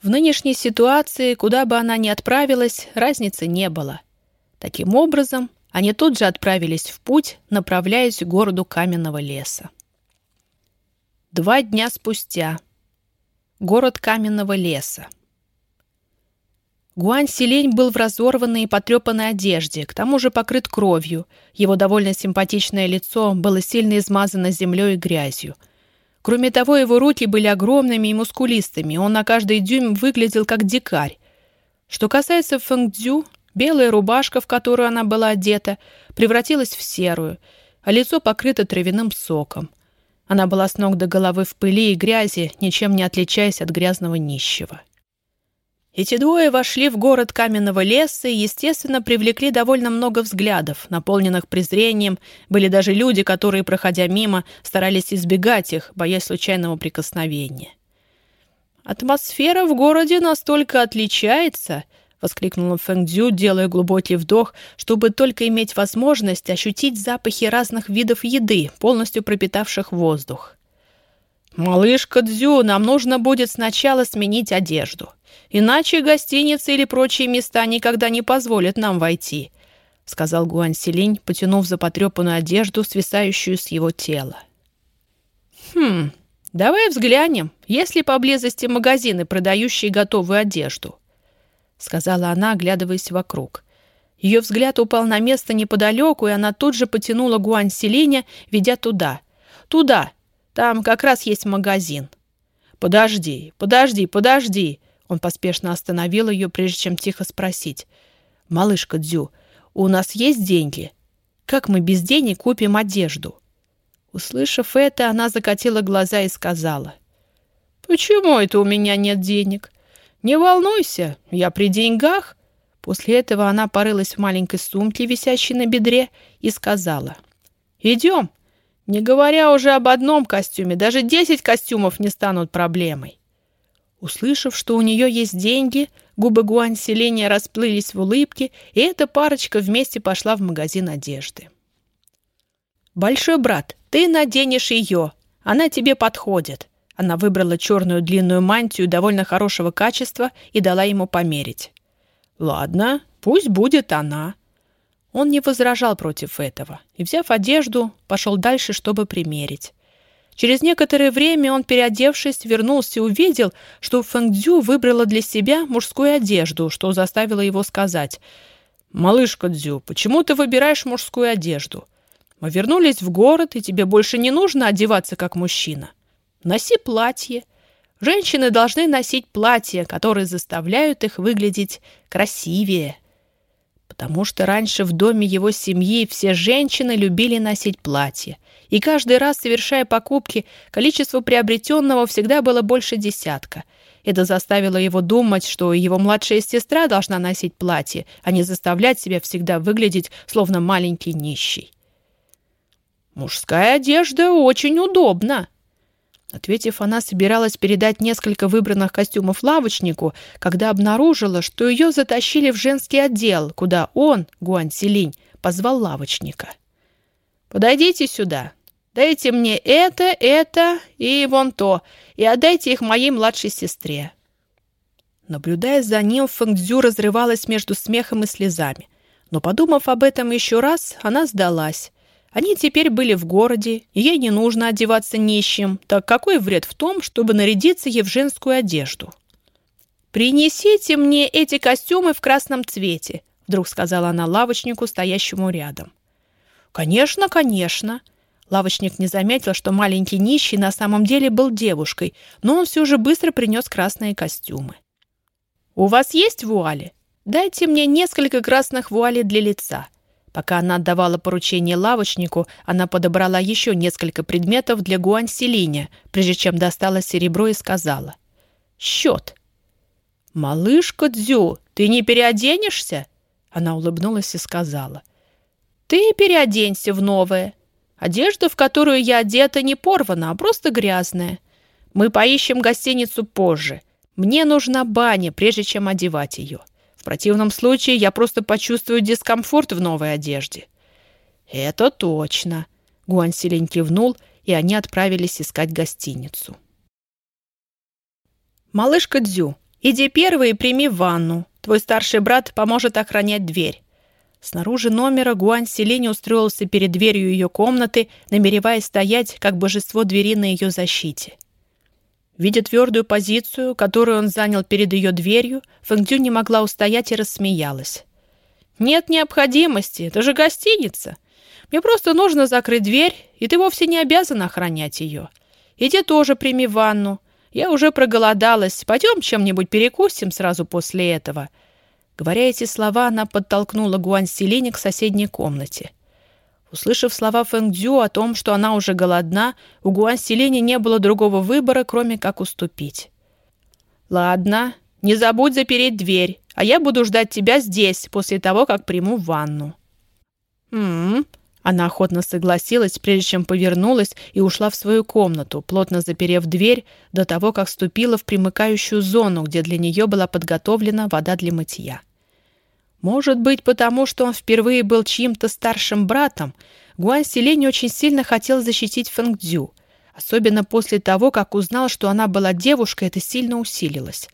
В нынешней ситуации, куда бы она ни отправилась, разницы не было. Таким образом, они тут же отправились в путь, направляясь к городу Каменного леса. Два дня спустя. Город Каменного леса. Гуань Силень был в разорванной и потрепанной одежде, к тому же покрыт кровью. Его довольно симпатичное лицо было сильно измазано землей и грязью – Кроме того, его руки были огромными и мускулистыми, он на каждый дюйм выглядел как дикарь. Что касается Фэнгдзю, белая рубашка, в которую она была одета, превратилась в серую, а лицо покрыто травяным соком. Она была с ног до головы в пыли и грязи, ничем не отличаясь от грязного нищего. Эти двое вошли в город каменного леса и, естественно, привлекли довольно много взглядов, наполненных презрением. Были даже люди, которые, проходя мимо, старались избегать их, боясь случайного прикосновения. «Атмосфера в городе настолько отличается», — воскликнула Фэнгдзю, делая глубокий вдох, чтобы только иметь возможность ощутить запахи разных видов еды, полностью пропитавших воздух. «Малышка Дзю, нам нужно будет сначала сменить одежду. Иначе гостиницы или прочие места никогда не позволят нам войти. сказал Гуань Селинь, потянув за потрепанную одежду, свисающую с его тела. «Хм, давай взглянем, есть ли поблизости магазины, продающие готовую одежду», сказала она, оглядываясь вокруг. Ее взгляд упал на место неподалеку, и она тут же потянула Гуань Селиня, ведя туда. «Туда! Там как раз есть магазин». «Подожди, подожди, подожди!» Он поспешно остановил ее, прежде чем тихо спросить. «Малышка Дзю, у нас есть деньги? Как мы без денег купим одежду?» Услышав это, она закатила глаза и сказала. «Почему это у меня нет денег? Не волнуйся, я при деньгах». После этого она порылась в маленькой сумке, висящей на бедре, и сказала. «Идем, не говоря уже об одном костюме, даже десять костюмов не станут проблемой. Услышав, что у нее есть деньги, губы Гуань Селения расплылись в улыбке, и эта парочка вместе пошла в магазин одежды. «Большой брат, ты наденешь ее. Она тебе подходит». Она выбрала черную длинную мантию довольно хорошего качества и дала ему померить. «Ладно, пусть будет она», он не возражал против этого и, взяв одежду, пошел дальше, чтобы примерить. Через некоторое время он, переодевшись, вернулся и увидел, что Фэнг выбрала для себя мужскую одежду, что заставило его сказать «Малышка Дзю, почему ты выбираешь мужскую одежду? Мы вернулись в город, и тебе больше не нужно одеваться как мужчина. Носи платье. Женщины должны носить платья, которые заставляют их выглядеть красивее» потому что раньше в доме его семьи все женщины любили носить платья, и каждый раз, совершая покупки, количество приобретенного всегда было больше десятка. Это заставило его думать, что его младшая сестра должна носить платье, а не заставлять себя всегда выглядеть, словно маленький нищий. «Мужская одежда очень удобна», Ответив, она собиралась передать несколько выбранных костюмов лавочнику, когда обнаружила, что ее затащили в женский отдел, куда он, Гуань Силинь, позвал лавочника. «Подойдите сюда. Дайте мне это, это и вон то, и отдайте их моей младшей сестре». Наблюдая за ним, Фэнгдзю разрывалась между смехом и слезами. Но, подумав об этом еще раз, она сдалась. Они теперь были в городе, ей не нужно одеваться нищим, так какой вред в том, чтобы нарядиться ей в женскую одежду? «Принесите мне эти костюмы в красном цвете», вдруг сказала она лавочнику, стоящему рядом. «Конечно, конечно». Лавочник не заметил, что маленький нищий на самом деле был девушкой, но он все же быстро принес красные костюмы. «У вас есть вуали? Дайте мне несколько красных вуалей для лица. Пока она отдавала поручение лавочнику, она подобрала еще несколько предметов для Гуань-Селиня, прежде чем достала серебро и сказала. «Счет». «Малышка Дзю, ты не переоденешься?» Она улыбнулась и сказала. «Ты переоденься в новое. Одежда, в которую я одета, не порвана, а просто грязная. Мы поищем гостиницу позже. Мне нужна баня, прежде чем одевать ее» противном случае я просто почувствую дискомфорт в новой одежде». «Это точно», — Гуань Силень кивнул, и они отправились искать гостиницу. «Малышка Дзю, иди первый и прими ванну. Твой старший брат поможет охранять дверь». Снаружи номера Гуань Селень устроился перед дверью ее комнаты, намереваясь стоять, как божество двери на ее защите. Видя твердую позицию, которую он занял перед ее дверью, Фэнгдю не могла устоять и рассмеялась. «Нет необходимости, это же гостиница. Мне просто нужно закрыть дверь, и ты вовсе не обязан охранять ее. Иди тоже прими ванну. Я уже проголодалась. Пойдем чем-нибудь перекусим сразу после этого». Говоря эти слова, она подтолкнула Гуань Селини к соседней комнате. Услышав слова Фэнг Дзю о том, что она уже голодна, у Гуан Селени не было другого выбора, кроме как уступить. «Ладно, не забудь запереть дверь, а я буду ждать тебя здесь, после того, как приму ванну». «М-м-м», она охотно согласилась, прежде чем повернулась и ушла в свою комнату, плотно заперев дверь до того, как ступила в примыкающую зону, где для нее была подготовлена вода для мытья. Может быть, потому что он впервые был чьим-то старшим братом, Гуань Силень очень сильно хотел защитить Фэнгдзю. Особенно после того, как узнал, что она была девушкой, это сильно усилилось.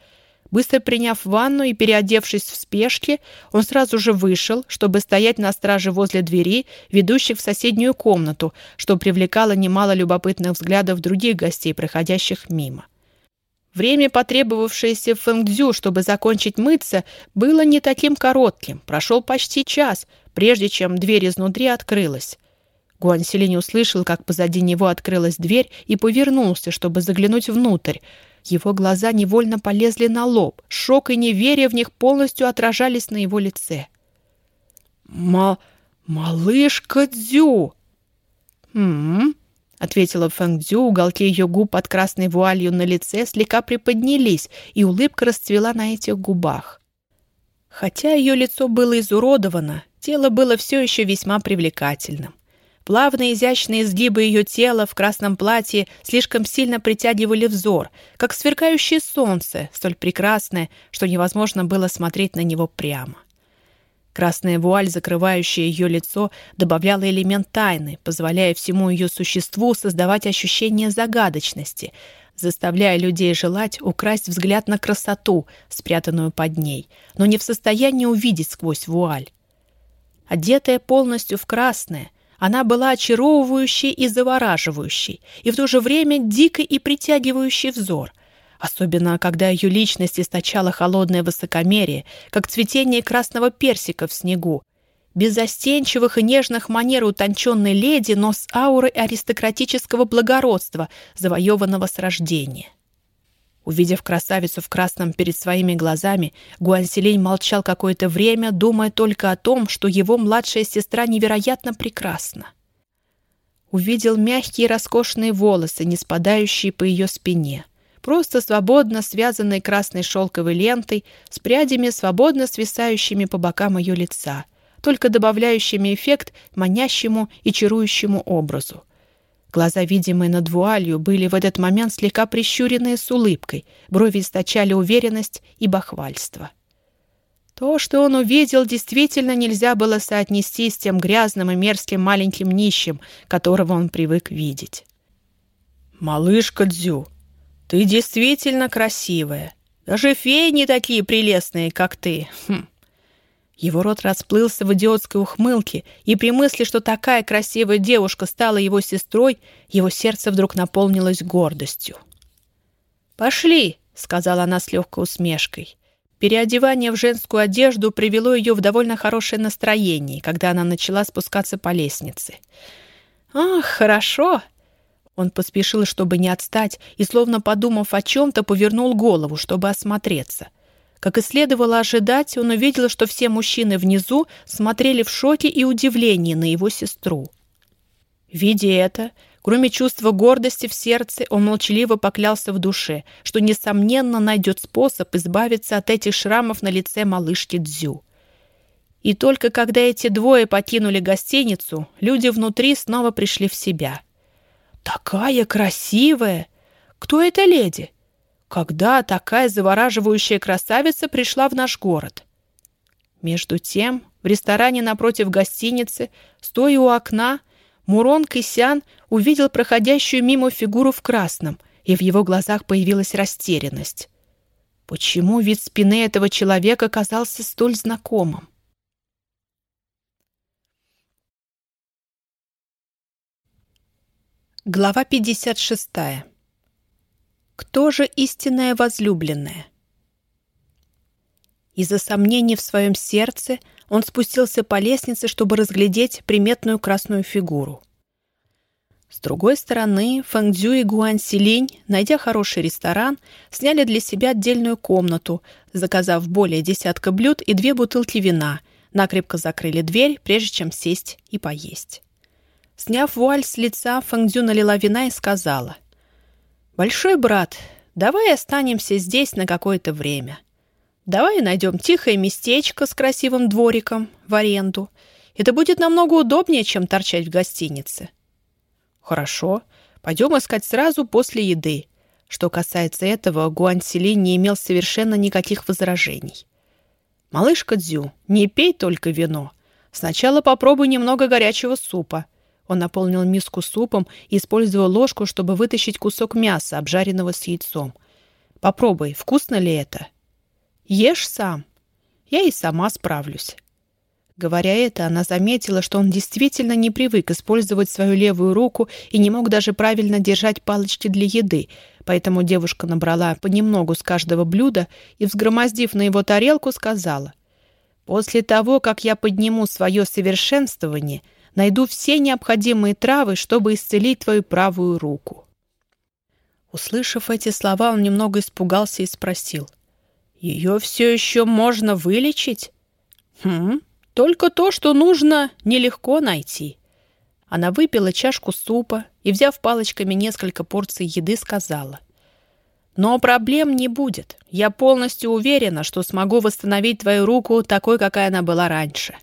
Быстро приняв ванну и переодевшись в спешке, он сразу же вышел, чтобы стоять на страже возле двери, ведущих в соседнюю комнату, что привлекало немало любопытных взглядов других гостей, проходящих мимо. Время, потребовавшееся Фэнгдзю, чтобы закончить мыться, было не таким коротким. Прошел почти час, прежде чем дверь изнутри открылась. Гуань Селинь услышал, как позади него открылась дверь и повернулся, чтобы заглянуть внутрь. Его глаза невольно полезли на лоб. Шок и неверие в них полностью отражались на его лице. «Ма... малышка Дзю!» «Хм...» — ответила Фэнг Дзю, уголки ее губ под красной вуалью на лице слегка приподнялись, и улыбка расцвела на этих губах. Хотя ее лицо было изуродовано, тело было все еще весьма привлекательным. Плавные изящные изгибы ее тела в красном платье слишком сильно притягивали взор, как сверкающее солнце, столь прекрасное, что невозможно было смотреть на него прямо. Красная вуаль, закрывающая ее лицо, добавляла элемент тайны, позволяя всему ее существу создавать ощущение загадочности, заставляя людей желать украсть взгляд на красоту, спрятанную под ней, но не в состоянии увидеть сквозь вуаль. Одетая полностью в красное — она была очаровывающей и завораживающей, и в то же время дикой и притягивающей взор, особенно когда ее личность источала холодное высокомерие, как цветение красного персика в снегу, без застенчивых и нежных манер утонченной леди, но с аурой аристократического благородства, завоеванного с рождения. Увидев красавицу в красном перед своими глазами, Гуанселень молчал какое-то время, думая только о том, что его младшая сестра невероятно прекрасна. Увидел мягкие роскошные волосы, не спадающие по ее спине, просто свободно связанные красной шелковой лентой с прядями, свободно свисающими по бокам ее лица, только добавляющими эффект манящему и чарующему образу. Глаза, видимые над вуалью, были в этот момент слегка прищуренные с улыбкой, брови источали уверенность и бахвальство. То, что он увидел, действительно нельзя было соотнести с тем грязным и мерзким маленьким нищим, которого он привык видеть. «Малышка Дзю, ты действительно красивая. Даже феи не такие прелестные, как ты. Хм. Его рот расплылся в идиотской ухмылке, и при мысли, что такая красивая девушка стала его сестрой, его сердце вдруг наполнилось гордостью. «Пошли!» — сказала она с легкой усмешкой. Переодевание в женскую одежду привело ее в довольно хорошее настроение, когда она начала спускаться по лестнице. «Ах, хорошо!» Он поспешил, чтобы не отстать, и, словно подумав о чем-то, повернул голову, чтобы осмотреться — как и следовало ожидать, он увидел, что все мужчины внизу смотрели в шоке и удивлении на его сестру. Видя это, кроме чувства гордости в сердце, он молчаливо поклялся в душе, что, несомненно, найдет способ избавиться от этих шрамов на лице малышки Дзю. И только когда эти двое покинули гостиницу, люди внутри снова пришли в себя. «Такая красивая! Кто эта леди? когда такая завораживающая красавица пришла в наш город. Между тем, в ресторане напротив гостиницы, стоя у окна, Мурон Кисян увидел проходящую мимо фигуру в красном, и в его глазах появилась растерянность. Почему вид спины этого человека казался столь знакомым? Глава 56 кто же истинная возлюбленная? Из-за сомнений в своем сердце он спустился по лестнице, чтобы разглядеть приметную красную фигуру. С другой стороны, Фэнгдзю и Гуань Силинь, найдя хороший ресторан, сняли для себя отдельную комнату, заказав более десятка блюд и две бутылки вина, накрепко закрыли дверь, прежде чем сесть и поесть. Сняв вуаль с лица, Фэнгдзю налила вина и сказала, «Большой брат, давай останемся здесь на какое-то время. Давай найдем тихое местечко с красивым двориком в аренду. Это будет намного удобнее, чем торчать в гостинице». «Хорошо. Пойдем искать сразу после еды». Что касается этого, Гуань Сили не имел совершенно никаких возражений. «Малышка Дзю, не пей только вино. Сначала попробуй немного горячего супа. Он наполнил миску супом и использовал ложку, чтобы вытащить кусок мяса, обжаренного с яйцом. «Попробуй, вкусно ли это?» Ешь сам. Я и сама справлюсь». Говоря это, она заметила, что он действительно не привык использовать свою левую руку и не мог даже правильно держать палочки для еды, поэтому девушка набрала понемногу с каждого блюда и, взгромоздив на его тарелку, сказала, «После того, как я подниму свое совершенствование, найду все необходимые травы, чтобы исцелить твою правую руку». Услышав эти слова, он немного испугался и спросил, «Ее все еще можно вылечить?» «Хм, только то, что нужно, нелегко найти». Она выпила чашку супа и, взяв палочками несколько порций еды, сказала. «Но проблем не будет. Я полностью уверена, что смогу восстановить твою руку такой, какая она была раньше».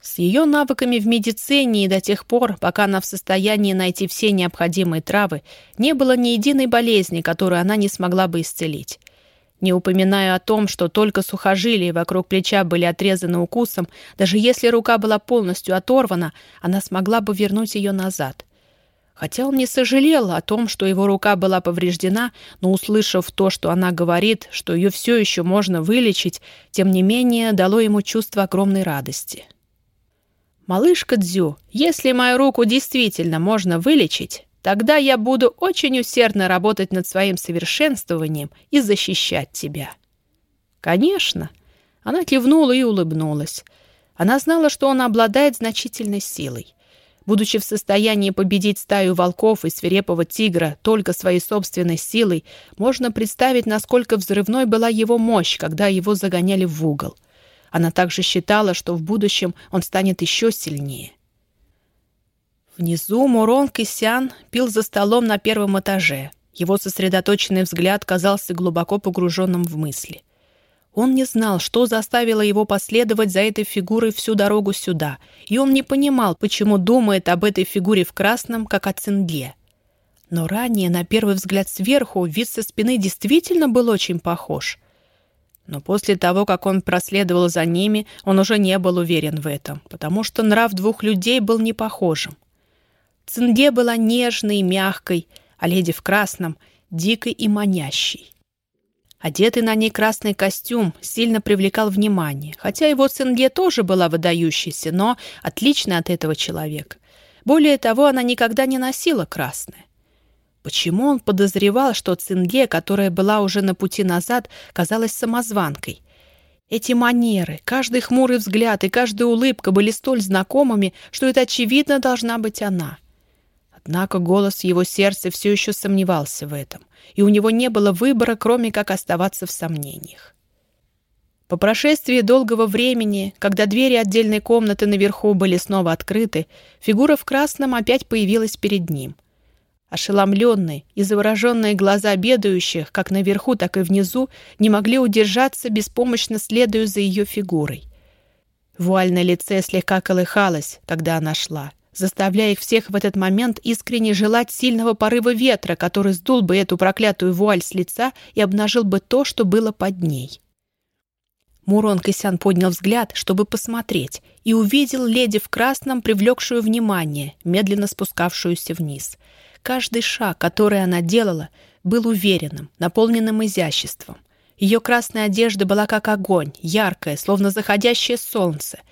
С ее навыками в медицине и до тех пор, пока она в состоянии найти все необходимые травы, не было ни единой болезни, которую она не смогла бы исцелить. Не упоминаю о том, что только сухожилия вокруг плеча были отрезаны укусом, даже если рука была полностью оторвана, она смогла бы вернуть ее назад. Хотя он не сожалел о том, что его рука была повреждена, но, услышав то, что она говорит, что ее все еще можно вылечить, тем не менее дало ему чувство огромной радости. «Малышка Дзю, если мою руку действительно можно вылечить, Тогда я буду очень усердно работать над своим совершенствованием и защищать тебя». «Конечно». Она кивнула и улыбнулась. Она знала, что он обладает значительной силой. Будучи в состоянии победить стаю волков и свирепого тигра только своей собственной силой, можно представить, насколько взрывной была его мощь, когда его загоняли в угол. Она также считала, что в будущем он станет еще сильнее. Внизу Мурон Кисян пил за столом на первом этаже. Его сосредоточенный взгляд казался глубоко погруженным в мысли. Он не знал, что заставило его последовать за этой фигурой всю дорогу сюда, и он не понимал, почему думает об этой фигуре в красном, как о цинге. Но ранее, на первый взгляд сверху, вид со спины действительно был очень похож. Но после того, как он проследовал за ними, он уже не был уверен в этом, потому что нрав двух людей был не похожим. Цинге была нежной и мягкой, а леди в красном — дикой и манящей. Одетый на ней красный костюм сильно привлекал внимание, хотя его Цинге тоже была выдающейся, но отличной от этого человека. Более того, она никогда не носила красное. Почему он подозревал, что Цинге, которая была уже на пути назад, казалась самозванкой? Эти манеры, каждый хмурый взгляд и каждая улыбка были столь знакомыми, что это, очевидно, должна быть она — Однако голос его сердца все еще сомневался в этом, и у него не было выбора, кроме как оставаться в сомнениях. По прошествии долгого времени, когда двери отдельной комнаты наверху были снова открыты, фигура в красном опять появилась перед ним. Ошеломленные и завороженные глаза бедающих, как наверху, так и внизу, не могли удержаться, беспомощно следуя за ее фигурой. Вуаль на лице слегка колыхалась, когда она шла заставляя их всех в этот момент искренне желать сильного порыва ветра, который сдул бы эту проклятую вуаль с лица и обнажил бы то, что было под ней. Мурон Кисян поднял взгляд, чтобы посмотреть, и увидел леди в красном, привлекшую внимание, медленно спускавшуюся вниз. Каждый шаг, который она делала, был уверенным, наполненным изяществом. Ее красная одежда была как огонь, яркая, словно заходящее солнце —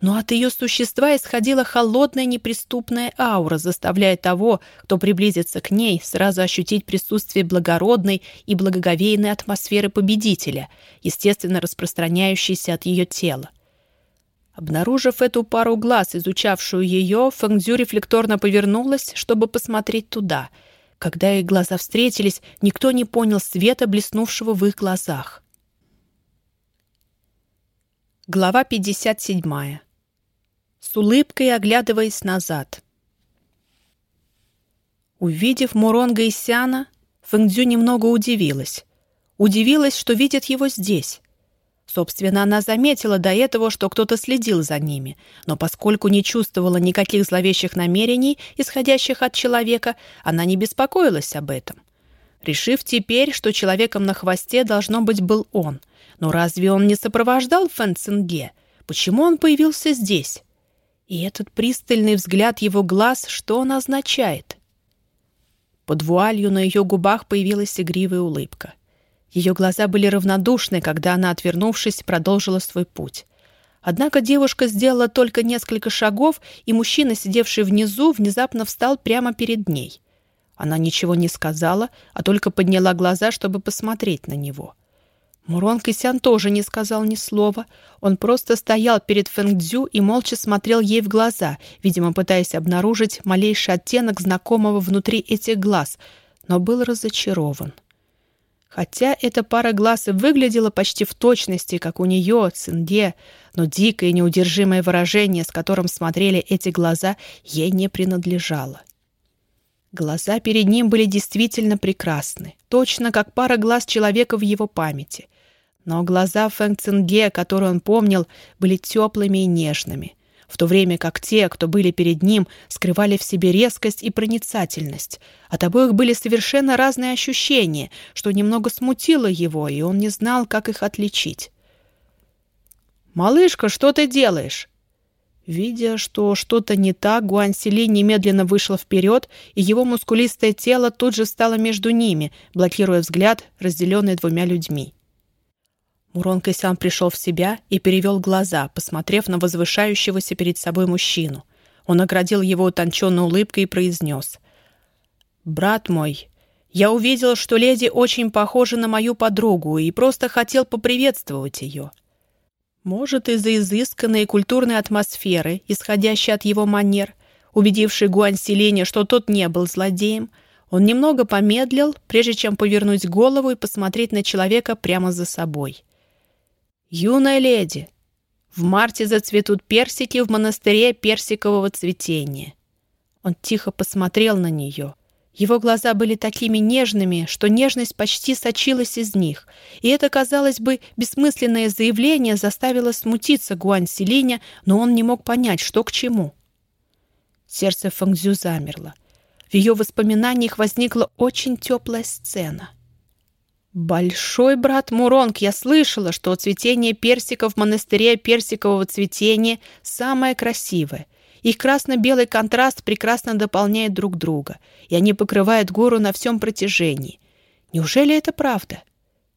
но от ее существа исходила холодная неприступная аура, заставляя того, кто приблизится к ней, сразу ощутить присутствие благородной и благоговейной атмосферы победителя, естественно распространяющейся от ее тела. Обнаружив эту пару глаз, изучавшую ее, Фэнгзю рефлекторно повернулась, чтобы посмотреть туда. Когда их глаза встретились, никто не понял света, блеснувшего в их глазах. Глава 57 с улыбкой оглядываясь назад. Увидев Муронга и Сяна, Фэнгдзю немного удивилась. Удивилась, что видит его здесь. Собственно, она заметила до этого, что кто-то следил за ними, но поскольку не чувствовала никаких зловещих намерений, исходящих от человека, она не беспокоилась об этом. Решив теперь, что человеком на хвосте должно быть был он. Но разве он не сопровождал Фэн Цинге? Почему он появился здесь? И этот пристальный взгляд его глаз, что он означает? Под вуалью на ее губах появилась игривая улыбка. Ее глаза были равнодушны, когда она, отвернувшись, продолжила свой путь. Однако девушка сделала только несколько шагов, и мужчина, сидевший внизу, внезапно встал прямо перед ней. Она ничего не сказала, а только подняла глаза, чтобы посмотреть на него. Мурон Кисян тоже не сказал ни слова. Он просто стоял перед Фэнгдзю и молча смотрел ей в глаза, видимо, пытаясь обнаружить малейший оттенок знакомого внутри этих глаз, но был разочарован. Хотя эта пара глаз и выглядела почти в точности, как у нее, Цинде, но дикое неудержимое выражение, с которым смотрели эти глаза, ей не принадлежало. Глаза перед ним были действительно прекрасны, точно как пара глаз человека в его памяти. Но глаза Фэнг Цинге, которые он помнил, были теплыми и нежными, в то время как те, кто были перед ним, скрывали в себе резкость и проницательность. От обоих были совершенно разные ощущения, что немного смутило его, и он не знал, как их отличить. «Малышка, что ты делаешь?» Видя, что что-то не так, Гуань Сили немедленно вышла вперед, и его мускулистое тело тут же стало между ними, блокируя взгляд, разделенный двумя людьми. Мурон Кэсян пришел в себя и перевел глаза, посмотрев на возвышающегося перед собой мужчину. Он оградил его утонченной улыбкой и произнес. «Брат мой, я увидел, что леди очень похожа на мою подругу и просто хотел поприветствовать ее. Может, из-за изысканной культурной атмосферы, исходящей от его манер, убедившей Гуань Селине, что тот не был злодеем, он немного помедлил, прежде чем повернуть голову и посмотреть на человека прямо за собой. «Юная леди, в марте зацветут персики в монастыре персикового цветения». Он тихо посмотрел на нее. Его глаза были такими нежными, что нежность почти сочилась из них, и это, казалось бы, бессмысленное заявление заставило смутиться Гуань Селиня, но он не мог понять, что к чему. Сердце Фэнгзю замерло. В ее воспоминаниях возникла очень теплая сцена — «Большой брат Муронг, я слышала, что цветение персиков в монастыре персикового цветения самое красивое. Их красно-белый контраст прекрасно дополняет друг друга, и они покрывают гору на всем протяжении. Неужели это правда?»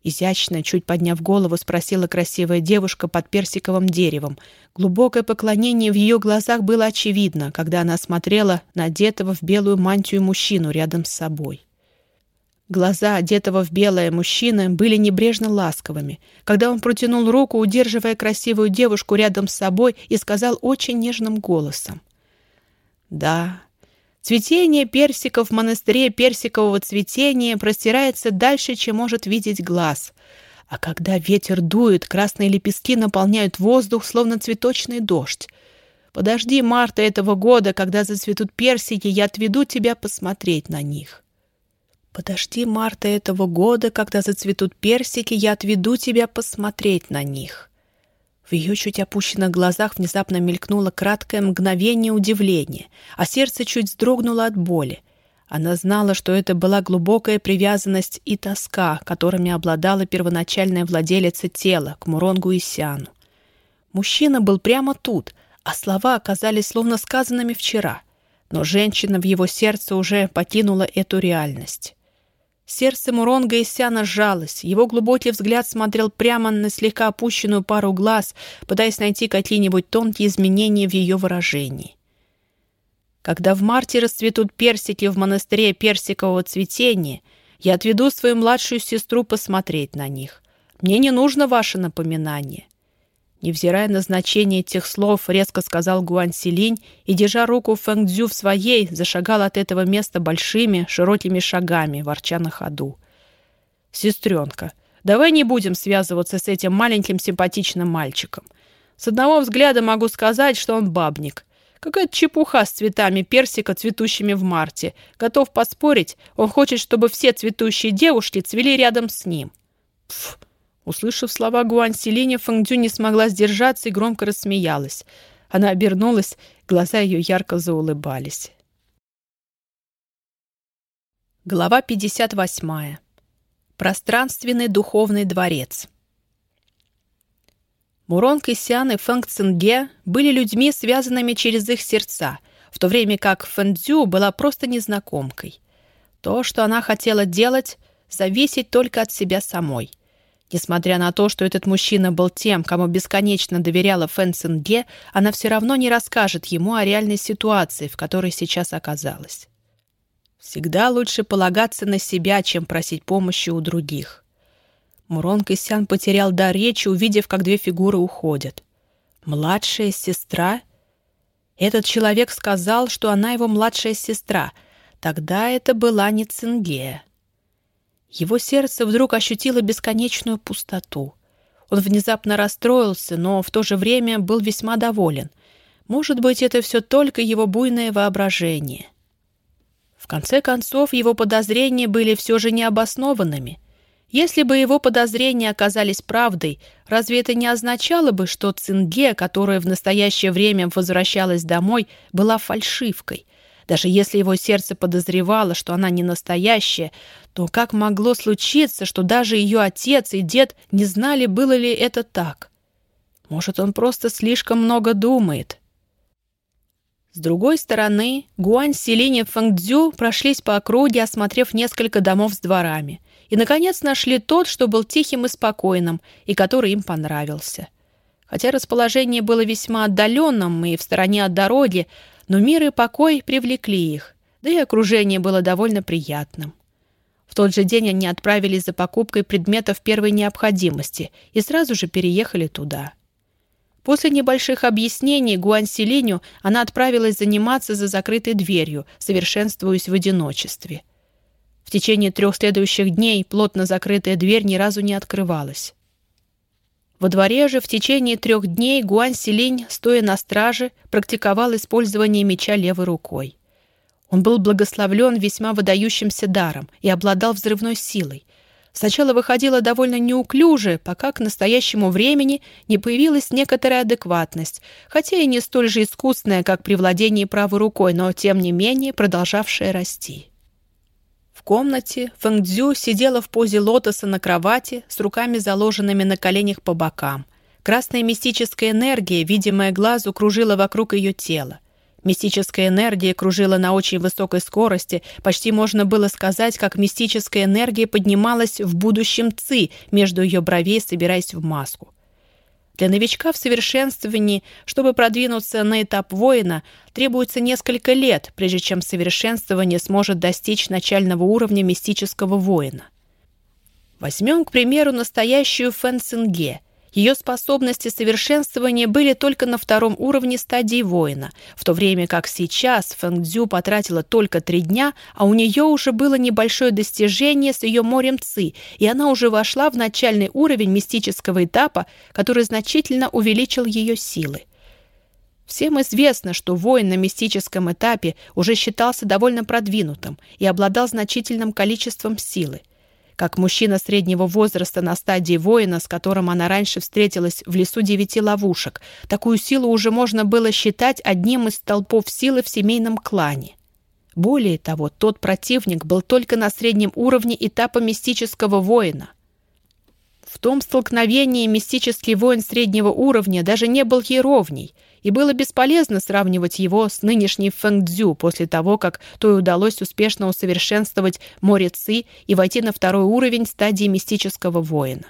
Изящно, чуть подняв голову, спросила красивая девушка под персиковым деревом. Глубокое поклонение в ее глазах было очевидно, когда она смотрела на одетого в белую мантию мужчину рядом с собой. Глаза одетого в белое мужчины были небрежно ласковыми, когда он протянул руку, удерживая красивую девушку рядом с собой, и сказал очень нежным голосом. «Да, цветение персиков в монастыре персикового цветения простирается дальше, чем может видеть глаз. А когда ветер дует, красные лепестки наполняют воздух, словно цветочный дождь. Подожди марта этого года, когда зацветут персики, я отведу тебя посмотреть на них». Подожди марта этого года, когда зацветут персики, я отведу тебя посмотреть на них. В ее чуть опущенных глазах внезапно мелькнуло краткое мгновение удивления, а сердце чуть вздрогнуло от боли. Она знала, что это была глубокая привязанность и тоска, которыми обладала первоначальная владелица тела к Муронгу и Сяну. Мужчина был прямо тут, а слова оказались словно сказанными вчера. Но женщина в его сердце уже покинула эту реальность. Сердце Муронга и Сяна сжалось. Его глубокий взгляд смотрел прямо на слегка опущенную пару глаз, пытаясь найти какие-нибудь тонкие изменения в ее выражении. Когда в марте расцветут персики в монастыре персикового цветения, я отведу свою младшую сестру посмотреть на них. Мне не нужно ваше напоминание. Невзирая на значение этих слов, резко сказал Гуань Силинь и, держа руку Фэнг Цзю в своей, зашагал от этого места большими, широкими шагами, ворча на ходу. «Сестренка, давай не будем связываться с этим маленьким симпатичным мальчиком. С одного взгляда могу сказать, что он бабник. Какая-то чепуха с цветами персика, цветущими в марте. Готов поспорить, он хочет, чтобы все цветущие девушки цвели рядом с ним». Пф! Услышав слова Гуань Селиня, Фэнгдю не смогла сдержаться и громко рассмеялась. Она обернулась, глаза ее ярко заулыбались. Глава 58. Пространственный духовный дворец. Мурон Кисян и Фэнг Цинге были людьми, связанными через их сердца, в то время как Фэн Цзю была просто незнакомкой. То, что она хотела делать, зависеть только от себя самой. Несмотря на то, что этот мужчина был тем, кому бесконечно доверяла Фэн Цинге, она все равно не расскажет ему о реальной ситуации, в которой сейчас оказалась. Всегда лучше полагаться на себя, чем просить помощи у других. Мурон Кысян потерял дар речи, увидев, как две фигуры уходят. Младшая сестра? Этот человек сказал, что она его младшая сестра. Тогда это была не Цинге. Его сердце вдруг ощутило бесконечную пустоту. Он внезапно расстроился, но в то же время был весьма доволен. Может быть, это все только его буйное воображение. В конце концов, его подозрения были все же необоснованными. Если бы его подозрения оказались правдой, разве это не означало бы, что Цинге, которая в настоящее время возвращалась домой, была фальшивкой? Даже если его сердце подозревало, что она не настоящая, то как могло случиться, что даже ее отец и дед не знали, было ли это так? Может, он просто слишком много думает? С другой стороны, Гуань, Селинь и Фэнгдзю прошлись по округе, осмотрев несколько домов с дворами, и, наконец, нашли тот, что был тихим и спокойным, и который им понравился. Хотя расположение было весьма отдаленным и в стороне от дороги, но мир и покой привлекли их, да и окружение было довольно приятным. В тот же день они отправились за покупкой предметов первой необходимости и сразу же переехали туда. После небольших объяснений Гуань Силиню она отправилась заниматься за закрытой дверью, совершенствуясь в одиночестве. В течение трех следующих дней плотно закрытая дверь ни разу не открывалась. Во дворе же в течение трех дней Гуань Силинь, стоя на страже, практиковал использование меча левой рукой. Он был благословлен весьма выдающимся даром и обладал взрывной силой. Сначала выходило довольно неуклюже, пока к настоящему времени не появилась некоторая адекватность, хотя и не столь же искусная, как при владении правой рукой, но тем не менее продолжавшая расти. В комнате Фэнгдзю сидела в позе лотоса на кровати с руками заложенными на коленях по бокам. Красная мистическая энергия, видимая глазу, кружила вокруг ее тела. Мистическая энергия кружила на очень высокой скорости, почти можно было сказать, как мистическая энергия поднималась в будущем ци между ее бровей, собираясь в маску. Для новичка в совершенствовании, чтобы продвинуться на этап воина, требуется несколько лет, прежде чем совершенствование сможет достичь начального уровня мистического воина. Возьмем, к примеру, настоящую Фэн Цинге – ее способности совершенствования были только на втором уровне стадии воина, в то время как сейчас Фэнгдзю потратила только три дня, а у нее уже было небольшое достижение с ее морем Ци, и она уже вошла в начальный уровень мистического этапа, который значительно увеличил ее силы. Всем известно, что воин на мистическом этапе уже считался довольно продвинутым и обладал значительным количеством силы как мужчина среднего возраста на стадии воина, с которым она раньше встретилась в лесу девяти ловушек. Такую силу уже можно было считать одним из столпов силы в семейном клане. Более того, тот противник был только на среднем уровне этапа мистического воина. В том столкновении мистический воин среднего уровня даже не был ей ровней — и было бесполезно сравнивать его с нынешней Фэнгдзю после того, как той удалось успешно усовершенствовать море Ци и войти на второй уровень стадии мистического воина.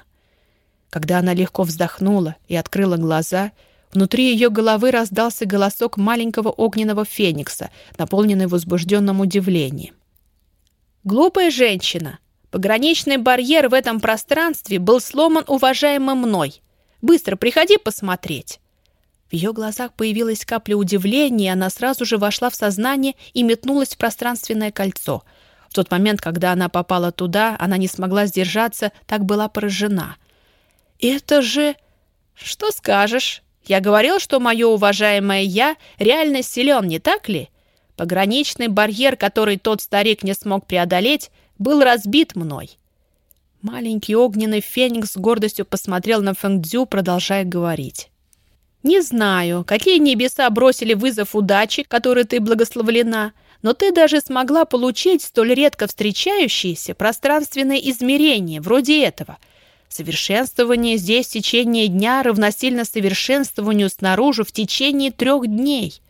Когда она легко вздохнула и открыла глаза, внутри ее головы раздался голосок маленького огненного феникса, наполненный возбужденным удивлением. «Глупая женщина! Пограничный барьер в этом пространстве был сломан уважаемым мной. Быстро приходи посмотреть!» В ее глазах появилась капля удивления, и она сразу же вошла в сознание и метнулась в пространственное кольцо. В тот момент, когда она попала туда, она не смогла сдержаться, так была поражена. «Это же...» «Что скажешь? Я говорил, что мое уважаемое «я» реально силен, не так ли? Пограничный барьер, который тот старик не смог преодолеть, был разбит мной». Маленький огненный феникс с гордостью посмотрел на Фэнгдзю, продолжая говорить. Не знаю, какие небеса бросили вызов удачи, которой ты благословлена, но ты даже смогла получить столь редко встречающееся пространственное измерение, вроде этого. Совершенствование здесь в течение дня равносильно совершенствованию снаружи в течение трех дней.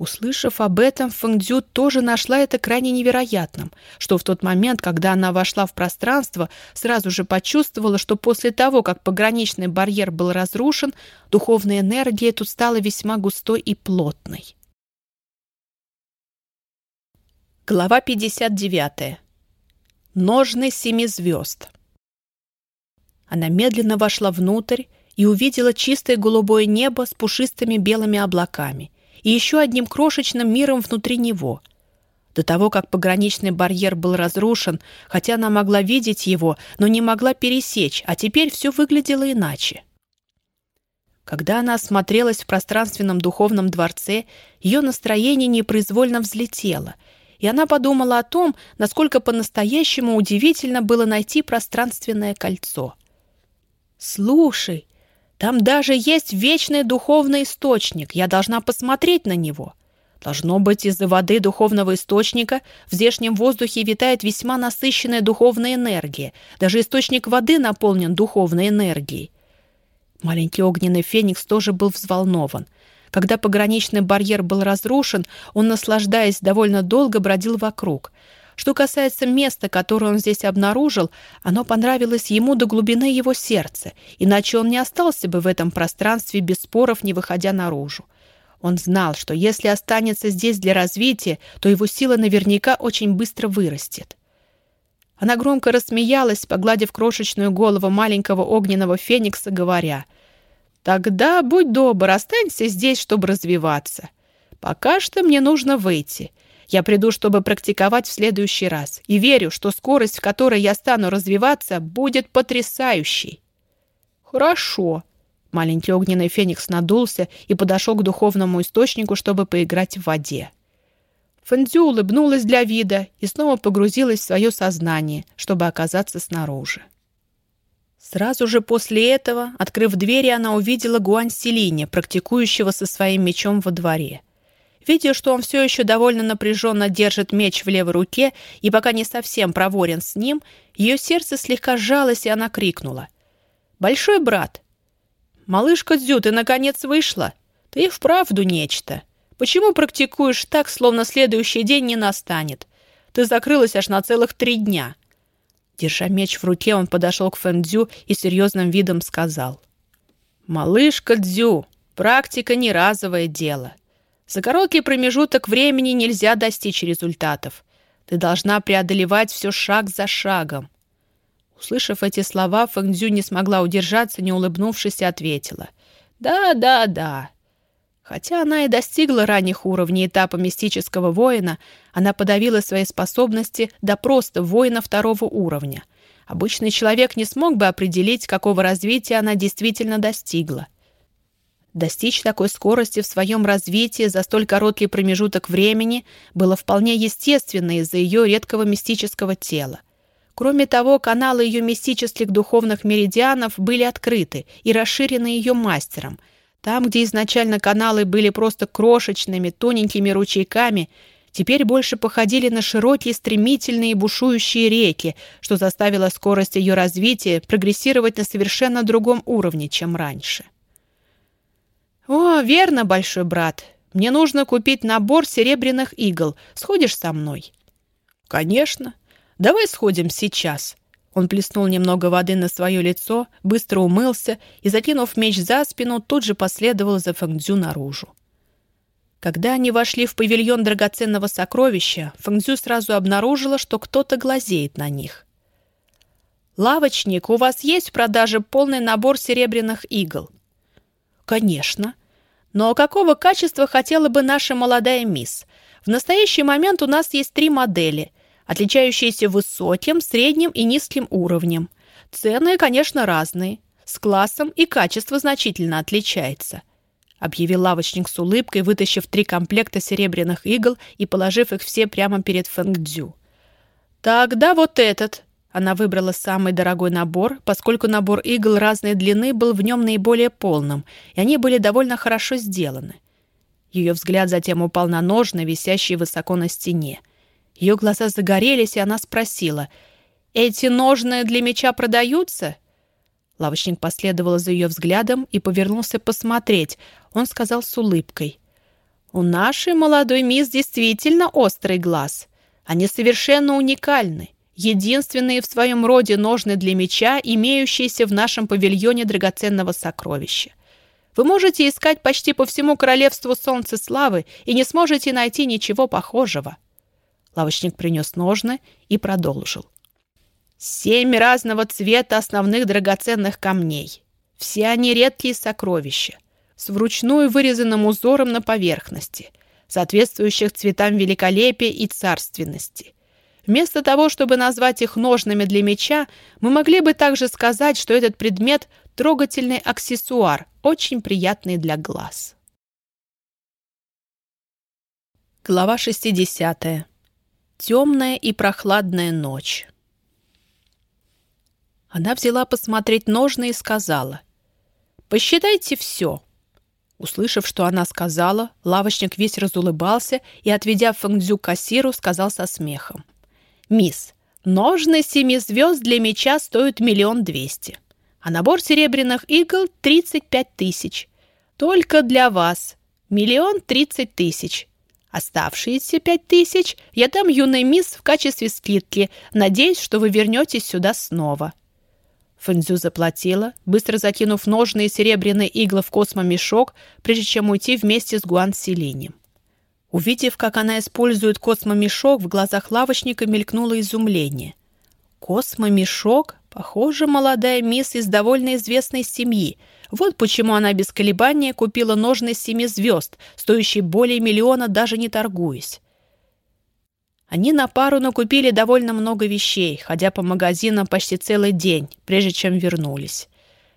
Услышав об этом, Фэнгдзю тоже нашла это крайне невероятным, что в тот момент, когда она вошла в пространство, сразу же почувствовала, что после того, как пограничный барьер был разрушен, духовная энергия тут стала весьма густой и плотной. Глава 59. Ножны семи звезд. Она медленно вошла внутрь и увидела чистое голубое небо с пушистыми белыми облаками и еще одним крошечным миром внутри него. До того, как пограничный барьер был разрушен, хотя она могла видеть его, но не могла пересечь, а теперь все выглядело иначе. Когда она осмотрелась в пространственном духовном дворце, ее настроение непроизвольно взлетело — и она подумала о том, насколько по-настоящему удивительно было найти пространственное кольцо. «Слушай, там даже есть вечный духовный источник, я должна посмотреть на него». Должно быть, из-за воды духовного источника в здешнем воздухе витает весьма насыщенная духовная энергия. Даже источник воды наполнен духовной энергией. Маленький огненный феникс тоже был взволнован — когда пограничный барьер был разрушен, он, наслаждаясь, довольно долго бродил вокруг. Что касается места, которое он здесь обнаружил, оно понравилось ему до глубины его сердца, иначе он не остался бы в этом пространстве без споров, не выходя наружу. Он знал, что если останется здесь для развития, то его сила наверняка очень быстро вырастет. Она громко рассмеялась, погладив крошечную голову маленького огненного феникса, говоря — Тогда, будь добр, останься здесь, чтобы развиваться. Пока что мне нужно выйти. Я приду, чтобы практиковать в следующий раз, и верю, что скорость, в которой я стану развиваться, будет потрясающей. Хорошо. Маленький огненный феникс надулся и подошел к духовному источнику, чтобы поиграть в воде. Фэнзю улыбнулась для вида и снова погрузилась в свое сознание, чтобы оказаться снаружи. Сразу же после этого, открыв двери, она увидела Гуань Селине, практикующего со своим мечом во дворе. Видя, что он все еще довольно напряженно держит меч в левой руке и пока не совсем проворен с ним, ее сердце слегка сжалось, и она крикнула. «Большой брат!» «Малышка Дзю, ты наконец вышла? Ты вправду нечто. Почему практикуешь так, словно следующий день не настанет? Ты закрылась аж на целых три дня». Держа меч в руке, он подошел к Фэндзю и серьезным видом сказал. «Малышка Дзю, практика не разовое дело. За короткий промежуток времени нельзя достичь результатов. Ты должна преодолевать все шаг за шагом». Услышав эти слова, Фэндзю не смогла удержаться, не улыбнувшись, и ответила. «Да, да, да. Хотя она и достигла ранних уровней этапа мистического воина, она подавила свои способности до просто воина второго уровня. Обычный человек не смог бы определить, какого развития она действительно достигла. Достичь такой скорости в своем развитии за столь короткий промежуток времени было вполне естественно из-за ее редкого мистического тела. Кроме того, каналы ее мистических духовных меридианов были открыты и расширены ее мастером – там, где изначально каналы были просто крошечными, тоненькими ручейками, теперь больше походили на широкие, стремительные, бушующие реки, что заставило скорость ее развития прогрессировать на совершенно другом уровне, чем раньше. «О, верно, большой брат. Мне нужно купить набор серебряных игл. Сходишь со мной?» «Конечно. Давай сходим сейчас», он плеснул немного воды на свое лицо, быстро умылся и, закинув меч за спину, тут же последовал за Фэнгдзю наружу. Когда они вошли в павильон драгоценного сокровища, Фэнгдзю сразу обнаружила, что кто-то глазеет на них. «Лавочник, у вас есть в продаже полный набор серебряных игл?» «Конечно. Но какого качества хотела бы наша молодая мисс? В настоящий момент у нас есть три модели — отличающиеся высоким, средним и низким уровнем. Цены, конечно, разные. С классом и качество значительно отличается. Объявил лавочник с улыбкой, вытащив три комплекта серебряных игл и положив их все прямо перед Фэнгдзю. «Тогда вот этот», она выбрала самый дорогой набор, поскольку набор игл разной длины был в нем наиболее полным, и они были довольно хорошо сделаны. Ее взгляд затем упал на ножны, висящие высоко на стене. Ее глаза загорелись, и она спросила, «Эти ножны для меча продаются?» Лавочник последовал за ее взглядом и повернулся посмотреть. Он сказал с улыбкой, У нашей молодой мисс действительно острый глаз. Они совершенно уникальны. Единственные в своем роде ножны для меча, имеющиеся в нашем павильоне драгоценного сокровища. Вы можете искать почти по всему королевству солнца славы и не сможете найти ничего похожего. Лавочник принес ножны и продолжил. Семь разного цвета основных драгоценных камней. Все они редкие сокровища, с вручную вырезанным узором на поверхности, соответствующих цветам великолепия и царственности. Вместо того, чтобы назвать их ножными для меча, мы могли бы также сказать, что этот предмет – трогательный аксессуар, очень приятный для глаз. Глава 60. Темная и прохладная ночь. Она взяла посмотреть ножны и сказала, «Посчитайте все». Услышав, что она сказала, лавочник весь разулыбался и, отведя Фэнгдзю кассиру, сказал со смехом, «Мисс, ножны семи звезд для меча стоят миллион двести, а набор серебряных игл — тридцать пять тысяч. Только для вас миллион тридцать тысяч. Оставшиеся пять тысяч я дам юной мисс в качестве скидки, надеясь, что вы вернетесь сюда снова». Фэнзю заплатила, быстро закинув ножные серебряные иглы в космомешок, прежде чем уйти вместе с Гуан Селинем. Увидев, как она использует космомешок, в глазах лавочника мелькнуло изумление. Космомешок? Похоже, молодая мисс из довольно известной семьи. Вот почему она без колебания купила ножны семи звезд, стоящие более миллиона, даже не торгуясь. Они на пару накупили довольно много вещей, ходя по магазинам почти целый день, прежде чем вернулись.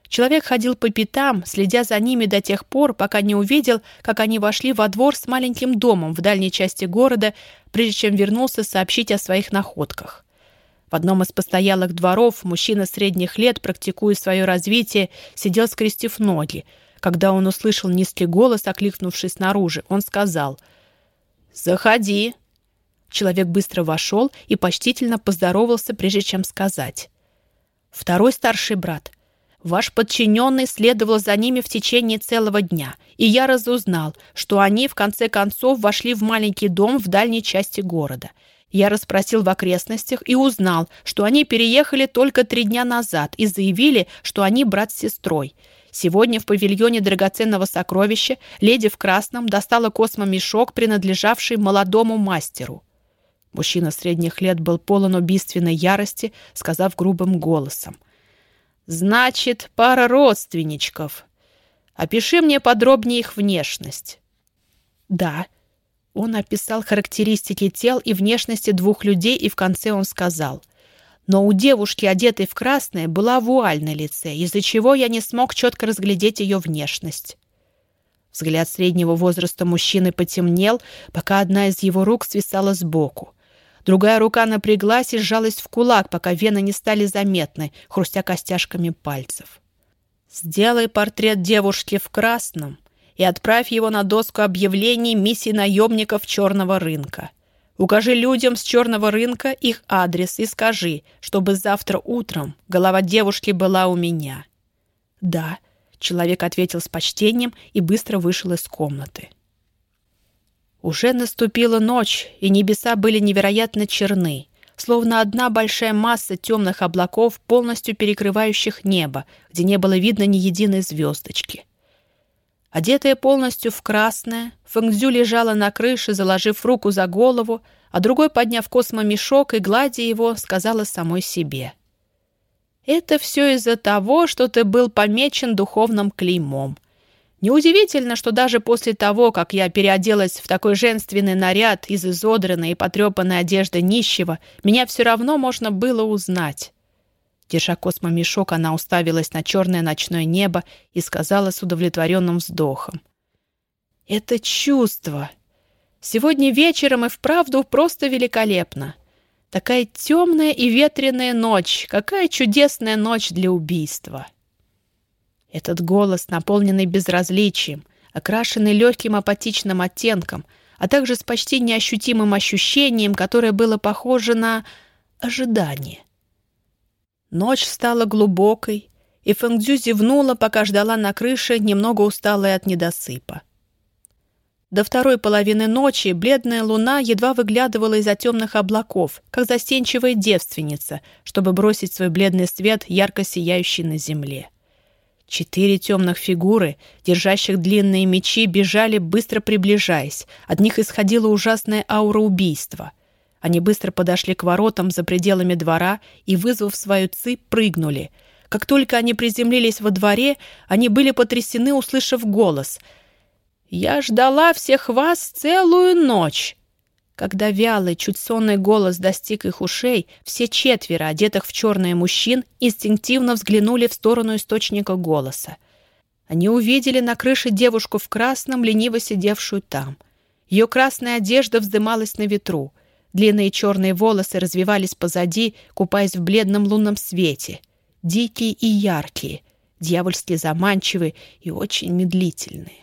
Человек ходил по пятам, следя за ними до тех пор, пока не увидел, как они вошли во двор с маленьким домом в дальней части города, прежде чем вернулся сообщить о своих находках. В одном из постоялых дворов мужчина средних лет, практикуя свое развитие, сидел скрестив ноги. Когда он услышал низкий голос, окликнувший снаружи, он сказал «Заходи». Человек быстро вошел и почтительно поздоровался, прежде чем сказать. «Второй старший брат. Ваш подчиненный следовал за ними в течение целого дня, и я разузнал, что они, в конце концов, вошли в маленький дом в дальней части города. Я расспросил в окрестностях и узнал, что они переехали только три дня назад и заявили, что они брат с сестрой». Сегодня в павильоне драгоценного сокровища леди в красном достала космомешок, принадлежавший молодому мастеру. Мужчина средних лет был полон убийственной ярости, сказав грубым голосом. «Значит, пара родственничков. Опиши мне подробнее их внешность». «Да». Он описал характеристики тел и внешности двух людей, и в конце он сказал. «Но у девушки, одетой в красное, была вуаль на лице, из-за чего я не смог четко разглядеть ее внешность». Взгляд среднего возраста мужчины потемнел, пока одна из его рук свисала сбоку. Другая рука напряглась и сжалась в кулак, пока вены не стали заметны, хрустя костяшками пальцев. «Сделай портрет девушки в красном и отправь его на доску объявлений миссии наемников черного рынка. Укажи людям с черного рынка их адрес и скажи, чтобы завтра утром голова девушки была у меня». «Да», — человек ответил с почтением и быстро вышел из комнаты. Уже наступила ночь, и небеса были невероятно черны, словно одна большая масса темных облаков, полностью перекрывающих небо, где не было видно ни единой звездочки. Одетая полностью в красное, Фэнгзю лежала на крыше, заложив руку за голову, а другой, подняв космомешок и гладя его, сказала самой себе. «Это все из-за того, что ты был помечен духовным клеймом. Неудивительно, что даже после того, как я переоделась в такой женственный наряд из изодранной и потрепанной одежды нищего, меня все равно можно было узнать. Держа космомешок, она уставилась на черное ночное небо и сказала с удовлетворенным вздохом. «Это чувство! Сегодня вечером и вправду просто великолепно. Такая темная и ветреная ночь, какая чудесная ночь для убийства!» Этот голос, наполненный безразличием, окрашенный легким апатичным оттенком, а также с почти неощутимым ощущением, которое было похоже на ожидание. Ночь стала глубокой, и Фэнгдзю зевнула, пока ждала на крыше, немного усталая от недосыпа. До второй половины ночи бледная луна едва выглядывала из-за темных облаков, как застенчивая девственница, чтобы бросить свой бледный свет, ярко сияющий на земле. Четыре темных фигуры, держащих длинные мечи, бежали, быстро приближаясь. От них исходила ужасная аура убийства. Они быстро подошли к воротам за пределами двора и, вызвав свою ци, прыгнули. Как только они приземлились во дворе, они были потрясены, услышав голос — я ждала всех вас целую ночь. Когда вялый, чуть сонный голос достиг их ушей, все четверо, одетых в черные мужчин, инстинктивно взглянули в сторону источника голоса. Они увидели на крыше девушку в красном, лениво сидевшую там. Ее красная одежда вздымалась на ветру. Длинные черные волосы развивались позади, купаясь в бледном лунном свете. Дикие и яркие, дьявольски заманчивые и очень медлительные.